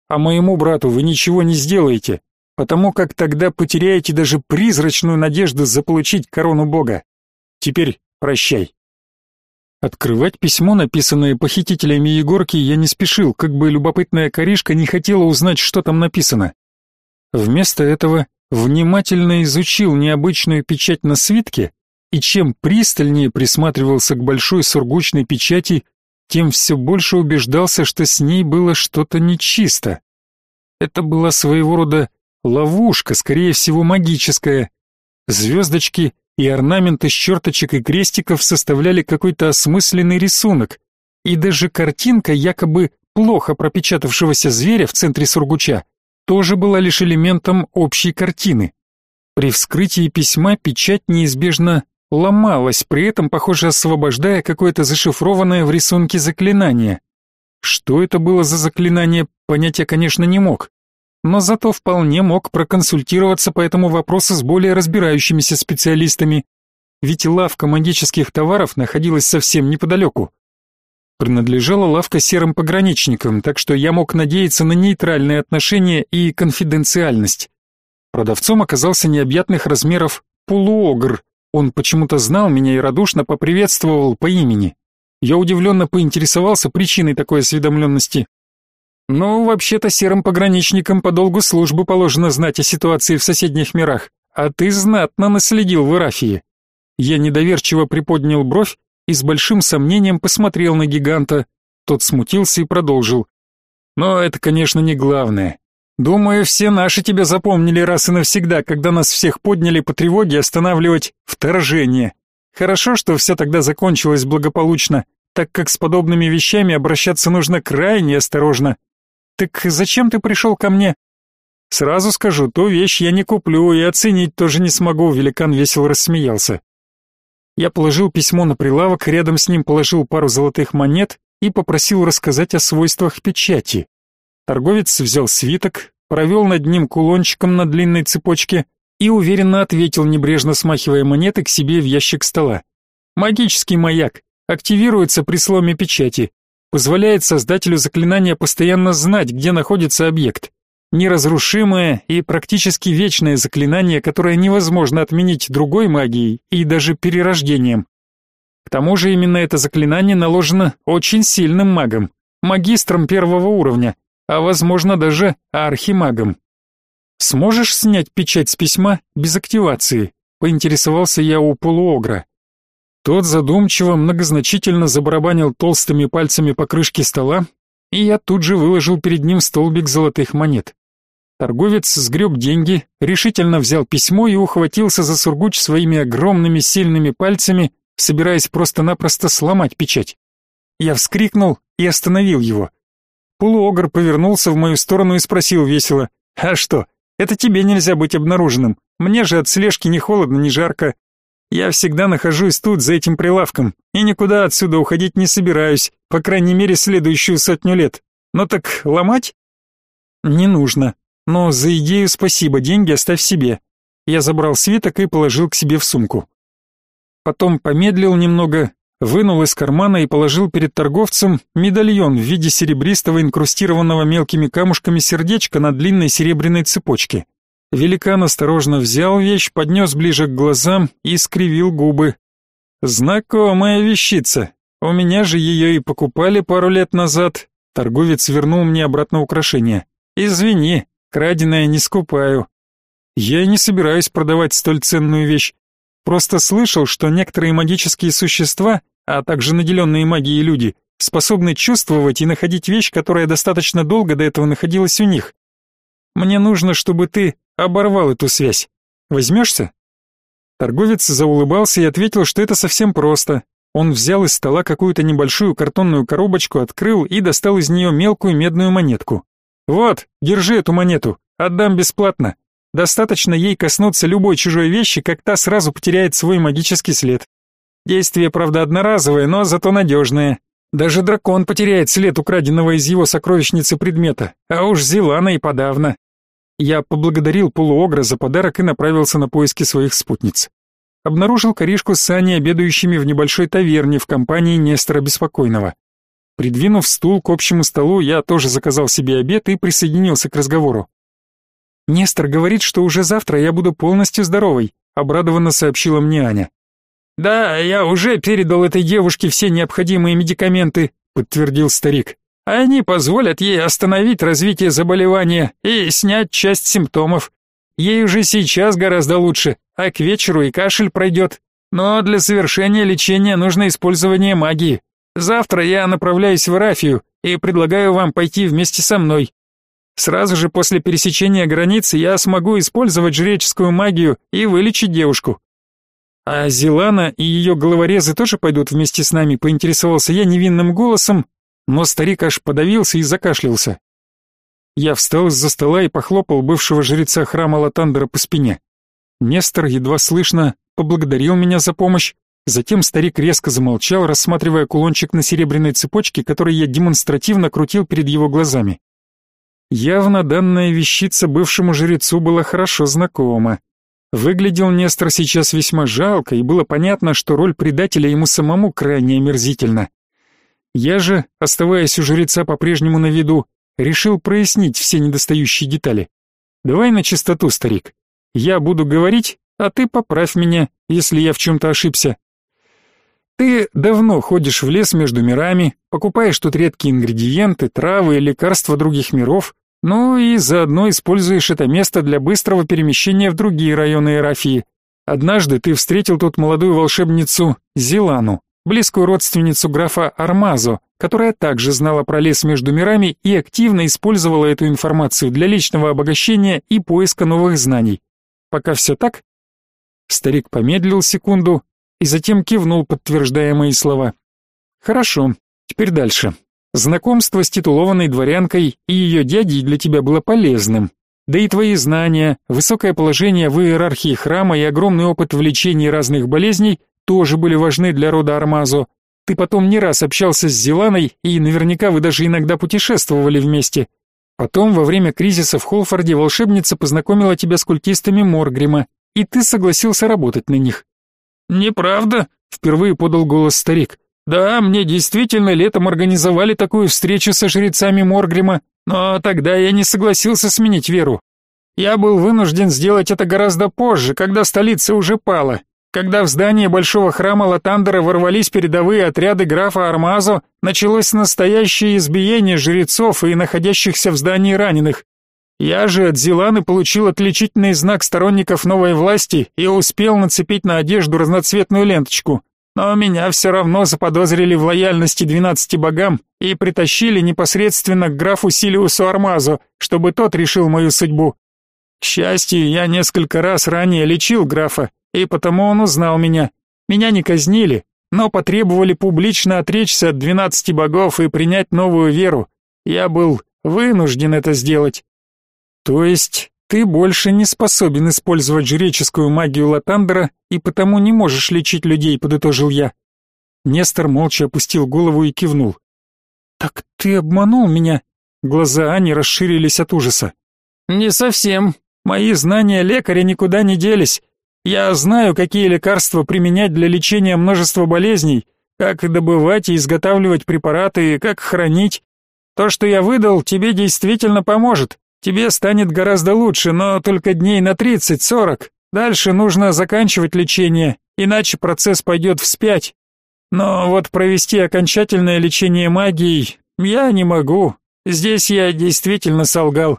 А моему брату вы ничего не сделаете, потому как тогда потеряете даже призрачную надежду заполучить корону бога. Теперь прощай. Открывать письмо, написанное похитителями Егорки, я не спешил, как бы любопытная коришка не хотела узнать, что там написано. Вместо этого внимательно изучил необычную печать на свитке, и чем пристальнее присматривался к большой сургучной печати, тем все больше убеждался, что с ней было что-то нечисто. Это была своего рода Ловушка, скорее всего, магическая. Звездочки и орнамент из черточек и крестиков составляли какой-то осмысленный рисунок. И даже картинка якобы плохо пропечатавшегося зверя в центре сургуча тоже была лишь элементом общей картины. При вскрытии письма печать неизбежно ломалась, при этом, похоже, освобождая какое-то зашифрованное в рисунке заклинание. Что это было за заклинание, понять я, конечно, не мог но зато вполне мог проконсультироваться по этому вопросу с более разбирающимися специалистами, ведь лавка магических товаров находилась совсем неподалеку. Принадлежала лавка серым пограничникам, так что я мог надеяться на нейтральные отношения и конфиденциальность. Продавцом оказался необъятных размеров полуогр. Он почему-то знал меня и радушно поприветствовал по имени. Я удивленно поинтересовался причиной такой осведомленности. Ну, вообще-то серым пограничникам по долгу службы положено знать о ситуации в соседних мирах, а ты знатно наследил в Ирафии. Я недоверчиво приподнял бровь и с большим сомнением посмотрел на гиганта. Тот смутился и продолжил. Но это, конечно, не главное. Думаю, все наши тебя запомнили раз и навсегда, когда нас всех подняли по тревоге останавливать вторжение. Хорошо, что все тогда закончилось благополучно, так как с подобными вещами обращаться нужно крайне осторожно. «Так зачем ты пришел ко мне?» Сразу скажу, ту вещь я не куплю и оценить тоже не смогу, великан весело рассмеялся. Я положил письмо на прилавок, рядом с ним положил пару золотых монет и попросил рассказать о свойствах печати. Торговец взял свиток, провел над ним кулончиком на длинной цепочке и уверенно ответил, небрежно смахивая монеты к себе в ящик стола. Магический маяк активируется при сломе печати, позволяет создателю заклинания постоянно знать, где находится объект. Неразрушимое и практически вечное заклинание, которое невозможно отменить другой магией и даже перерождением. К тому же именно это заклинание наложено очень сильным магом, магистром первого уровня, а возможно даже архимагом. Сможешь снять печать с письма без активации? Поинтересовался я у полуогра. Тот задумчиво, многозначительно забарабанил толстыми пальцами по крышке стола, и я тут же выложил перед ним столбик золотых монет. Торговец сгреб деньги, решительно взял письмо и ухватился за сургуч своими огромными сильными пальцами, собираясь просто-напросто сломать печать. Я вскрикнул и остановил его. Полуогр повернулся в мою сторону и спросил весело, «А что, это тебе нельзя быть обнаруженным, мне же от слежки ни холодно, ни жарко, я всегда нахожусь тут, за этим прилавком, и никуда отсюда уходить не собираюсь, по крайней мере, следующую сотню лет. Но так ломать? Не нужно. Но за идею спасибо, деньги оставь себе. Я забрал свиток и положил к себе в сумку. Потом помедлил немного, вынул из кармана и положил перед торговцем медальон в виде серебристого инкрустированного мелкими камушками сердечка на длинной серебряной цепочке. Великан осторожно взял вещь, поднес ближе к глазам и скривил губы. «Знакомая вещица. У меня же ее и покупали пару лет назад». Торговец вернул мне обратно украшение. «Извини, краденое не скупаю». «Я не собираюсь продавать столь ценную вещь. Просто слышал, что некоторые магические существа, а также наделенные магией люди, способны чувствовать и находить вещь, которая достаточно долго до этого находилась у них. Мне нужно, чтобы ты оборвал эту связь. Возьмешься?» Торговец заулыбался и ответил, что это совсем просто. Он взял из стола какую-то небольшую картонную коробочку, открыл и достал из нее мелкую медную монетку. «Вот, держи эту монету, отдам бесплатно. Достаточно ей коснуться любой чужой вещи, как та сразу потеряет свой магический след. Действие, правда, одноразовое, но зато надежное. Даже дракон потеряет след украденного из его сокровищницы предмета, а уж Зилана и подавно. Я поблагодарил полуогра за подарок и направился на поиски своих спутниц. Обнаружил Коришку с Саней, обедающими в небольшой таверне в компании Нестора Беспокойного. Придвинув стул к общему столу, я тоже заказал себе обед и присоединился к разговору. «Нестор говорит, что уже завтра я буду полностью здоровой», — обрадованно сообщила мне Аня. «Да, я уже передал этой девушке все необходимые медикаменты», — подтвердил старик. Они позволят ей остановить развитие заболевания и снять часть симптомов. Ей уже сейчас гораздо лучше, а к вечеру и кашель пройдет. Но для совершения лечения нужно использование магии. Завтра я направляюсь в Рафию и предлагаю вам пойти вместе со мной. Сразу же после пересечения границы я смогу использовать жреческую магию и вылечить девушку. А Зилана и ее головорезы тоже пойдут вместе с нами, поинтересовался я невинным голосом, но старик аж подавился и закашлялся. Я встал из-за стола и похлопал бывшего жреца храма Латандера по спине. Нестор едва слышно поблагодарил меня за помощь, затем старик резко замолчал, рассматривая кулончик на серебряной цепочке, который я демонстративно крутил перед его глазами. Явно данная вещица бывшему жрецу была хорошо знакома. Выглядел Нестор сейчас весьма жалко, и было понятно, что роль предателя ему самому крайне омерзительна. Я же, оставаясь у жреца по-прежнему на виду, решил прояснить все недостающие детали. Давай на чистоту, старик. Я буду говорить, а ты поправь меня, если я в чем-то ошибся. Ты давно ходишь в лес между мирами, покупаешь тут редкие ингредиенты, травы и лекарства других миров, ну и заодно используешь это место для быстрого перемещения в другие районы Эрафии. Однажды ты встретил тут молодую волшебницу Зилану близкую родственницу графа Армазо, которая также знала про лес между мирами и активно использовала эту информацию для личного обогащения и поиска новых знаний. Пока все так? Старик помедлил секунду и затем кивнул, подтверждая мои слова. Хорошо, теперь дальше. Знакомство с титулованной дворянкой и ее дядей для тебя было полезным. Да и твои знания, высокое положение в иерархии храма и огромный опыт в лечении разных болезней тоже были важны для рода Армазо. Ты потом не раз общался с Зеланой, и наверняка вы даже иногда путешествовали вместе. Потом, во время кризиса в Холфорде, волшебница познакомила тебя с культистами Моргрима, и ты согласился работать на них. «Неправда», — впервые подал голос старик. «Да, мне действительно летом организовали такую встречу со жрецами Моргрима, но тогда я не согласился сменить веру. Я был вынужден сделать это гораздо позже, когда столица уже пала. Когда в здание большого храма Латандера ворвались передовые отряды графа Армазо, началось настоящее избиение жрецов и находящихся в здании раненых. Я же от Зиланы получил отличительный знак сторонников новой власти и успел нацепить на одежду разноцветную ленточку. Но меня все равно заподозрили в лояльности двенадцати богам и притащили непосредственно к графу Силиусу Армазо, чтобы тот решил мою судьбу. К счастью, я несколько раз ранее лечил графа, и потому он узнал меня. Меня не казнили, но потребовали публично отречься от двенадцати богов и принять новую веру. Я был вынужден это сделать. То есть ты больше не способен использовать жреческую магию Латандера и потому не можешь лечить людей, подытожил я. Нестор молча опустил голову и кивнул. Так ты обманул меня? Глаза Ани расширились от ужаса. Не совсем. Мои знания лекаря никуда не делись. Я знаю, какие лекарства применять для лечения множества болезней, как добывать и изготавливать препараты, как хранить. То, что я выдал, тебе действительно поможет. Тебе станет гораздо лучше, но только дней на 30-40. Дальше нужно заканчивать лечение, иначе процесс пойдет вспять. Но вот провести окончательное лечение магией я не могу. Здесь я действительно солгал.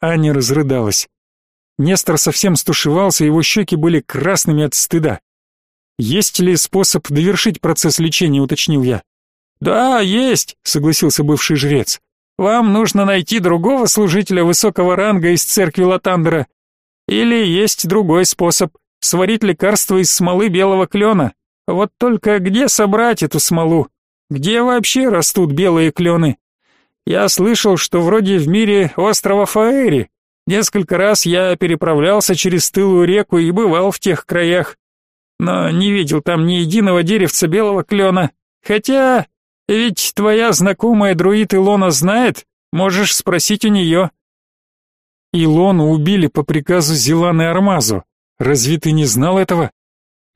Аня разрыдалась. Нестор совсем стушевался, его щеки были красными от стыда. «Есть ли способ довершить процесс лечения?» — уточнил я. «Да, есть», — согласился бывший жрец. «Вам нужно найти другого служителя высокого ранга из церкви Латандера. Или есть другой способ — сварить лекарство из смолы белого клена. Вот только где собрать эту смолу? Где вообще растут белые клены? Я слышал, что вроде в мире острова Фаэри, Несколько раз я переправлялся через стылую реку и бывал в тех краях, но не видел там ни единого деревца белого клена. Хотя, ведь твоя знакомая друид Илона знает, можешь спросить у нее». Илону убили по приказу Зеланы Армазу. Разве ты не знал этого?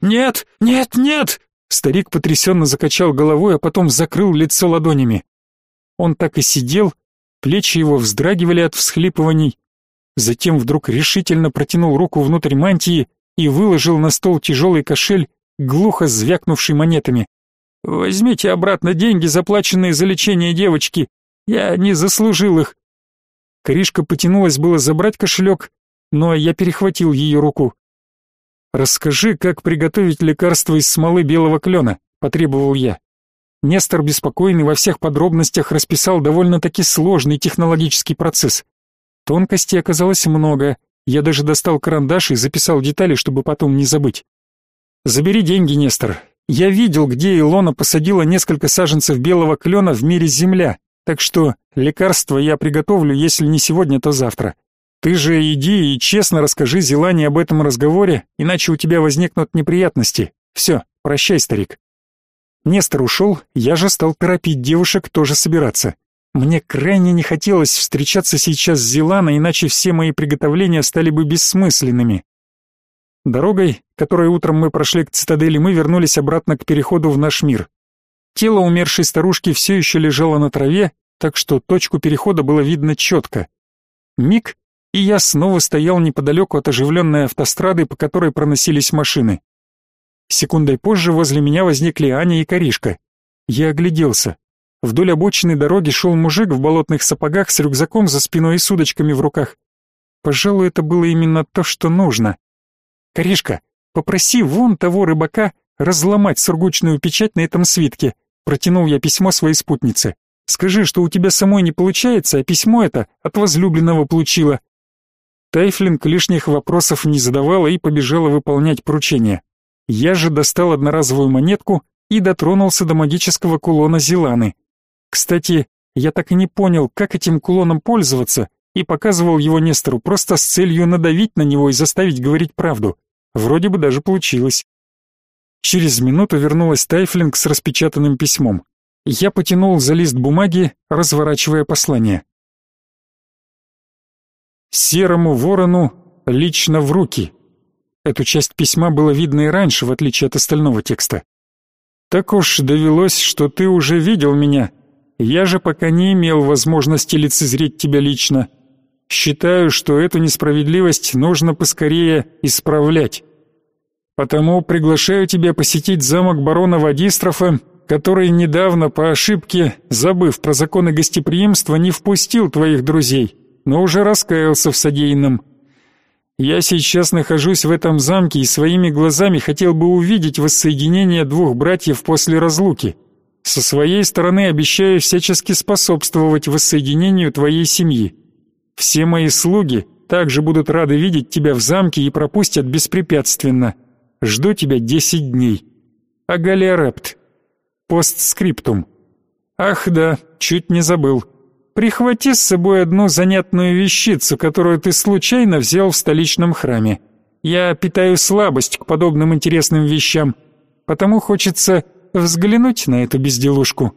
Нет, нет, нет! Старик потрясенно закачал головой, а потом закрыл лицо ладонями. Он так и сидел, плечи его вздрагивали от всхлипываний, затем вдруг решительно протянул руку внутрь мантии и выложил на стол тяжелый кошель, глухо звякнувший монетами. «Возьмите обратно деньги, заплаченные за лечение девочки. Я не заслужил их». Коришка потянулась было забрать кошелек, но я перехватил ее руку. «Расскажи, как приготовить лекарство из смолы белого клена», — потребовал я. Нестор, беспокойный во всех подробностях, расписал довольно-таки сложный технологический процесс. Тонкостей оказалось много. Я даже достал карандаш и записал детали, чтобы потом не забыть. Забери деньги, Нестор. Я видел, где Илона посадила несколько саженцев белого клена в мире Земля, так что лекарство я приготовлю, если не сегодня, то завтра. Ты же иди и честно расскажи Зелане об этом разговоре, иначе у тебя возникнут неприятности. Все, прощай, старик. Нестор ушел, я же стал торопить девушек тоже собираться. Мне крайне не хотелось встречаться сейчас с Зеланой, иначе все мои приготовления стали бы бессмысленными. Дорогой, которой утром мы прошли к цитадели, мы вернулись обратно к переходу в наш мир. Тело умершей старушки все еще лежало на траве, так что точку перехода было видно четко. Миг, и я снова стоял неподалеку от оживленной автострады, по которой проносились машины. Секундой позже возле меня возникли Аня и Каришка. Я огляделся. Вдоль обочины дороги шел мужик в болотных сапогах с рюкзаком за спиной и с удочками в руках. Пожалуй, это было именно то, что нужно. «Корешка, попроси вон того рыбака разломать сургучную печать на этом свитке», протянул я письмо своей спутнице. «Скажи, что у тебя самой не получается, а письмо это от возлюбленного получила». Тайфлинг лишних вопросов не задавала и побежала выполнять поручение. Я же достал одноразовую монетку и дотронулся до магического кулона Зиланы. Кстати, я так и не понял, как этим кулоном пользоваться, и показывал его Нестору просто с целью надавить на него и заставить говорить правду. Вроде бы даже получилось. Через минуту вернулась Тайфлинг с распечатанным письмом. Я потянул за лист бумаги, разворачивая послание. «Серому ворону лично в руки». Эту часть письма было видно и раньше, в отличие от остального текста. «Так уж довелось, что ты уже видел меня. Я же пока не имел возможности лицезреть тебя лично. Считаю, что эту несправедливость нужно поскорее исправлять. Потому приглашаю тебя посетить замок барона Вадистрофа, который недавно по ошибке, забыв про законы гостеприимства, не впустил твоих друзей, но уже раскаялся в содеянном. Я сейчас нахожусь в этом замке и своими глазами хотел бы увидеть воссоединение двух братьев после разлуки. Со своей стороны обещаю всячески способствовать воссоединению твоей семьи. Все мои слуги также будут рады видеть тебя в замке и пропустят беспрепятственно. Жду тебя десять дней. Агалиарепт. Постскриптум. Ах да, чуть не забыл. Прихвати с собой одну занятную вещицу, которую ты случайно взял в столичном храме. Я питаю слабость к подобным интересным вещам, потому хочется взглянуть на эту безделушку.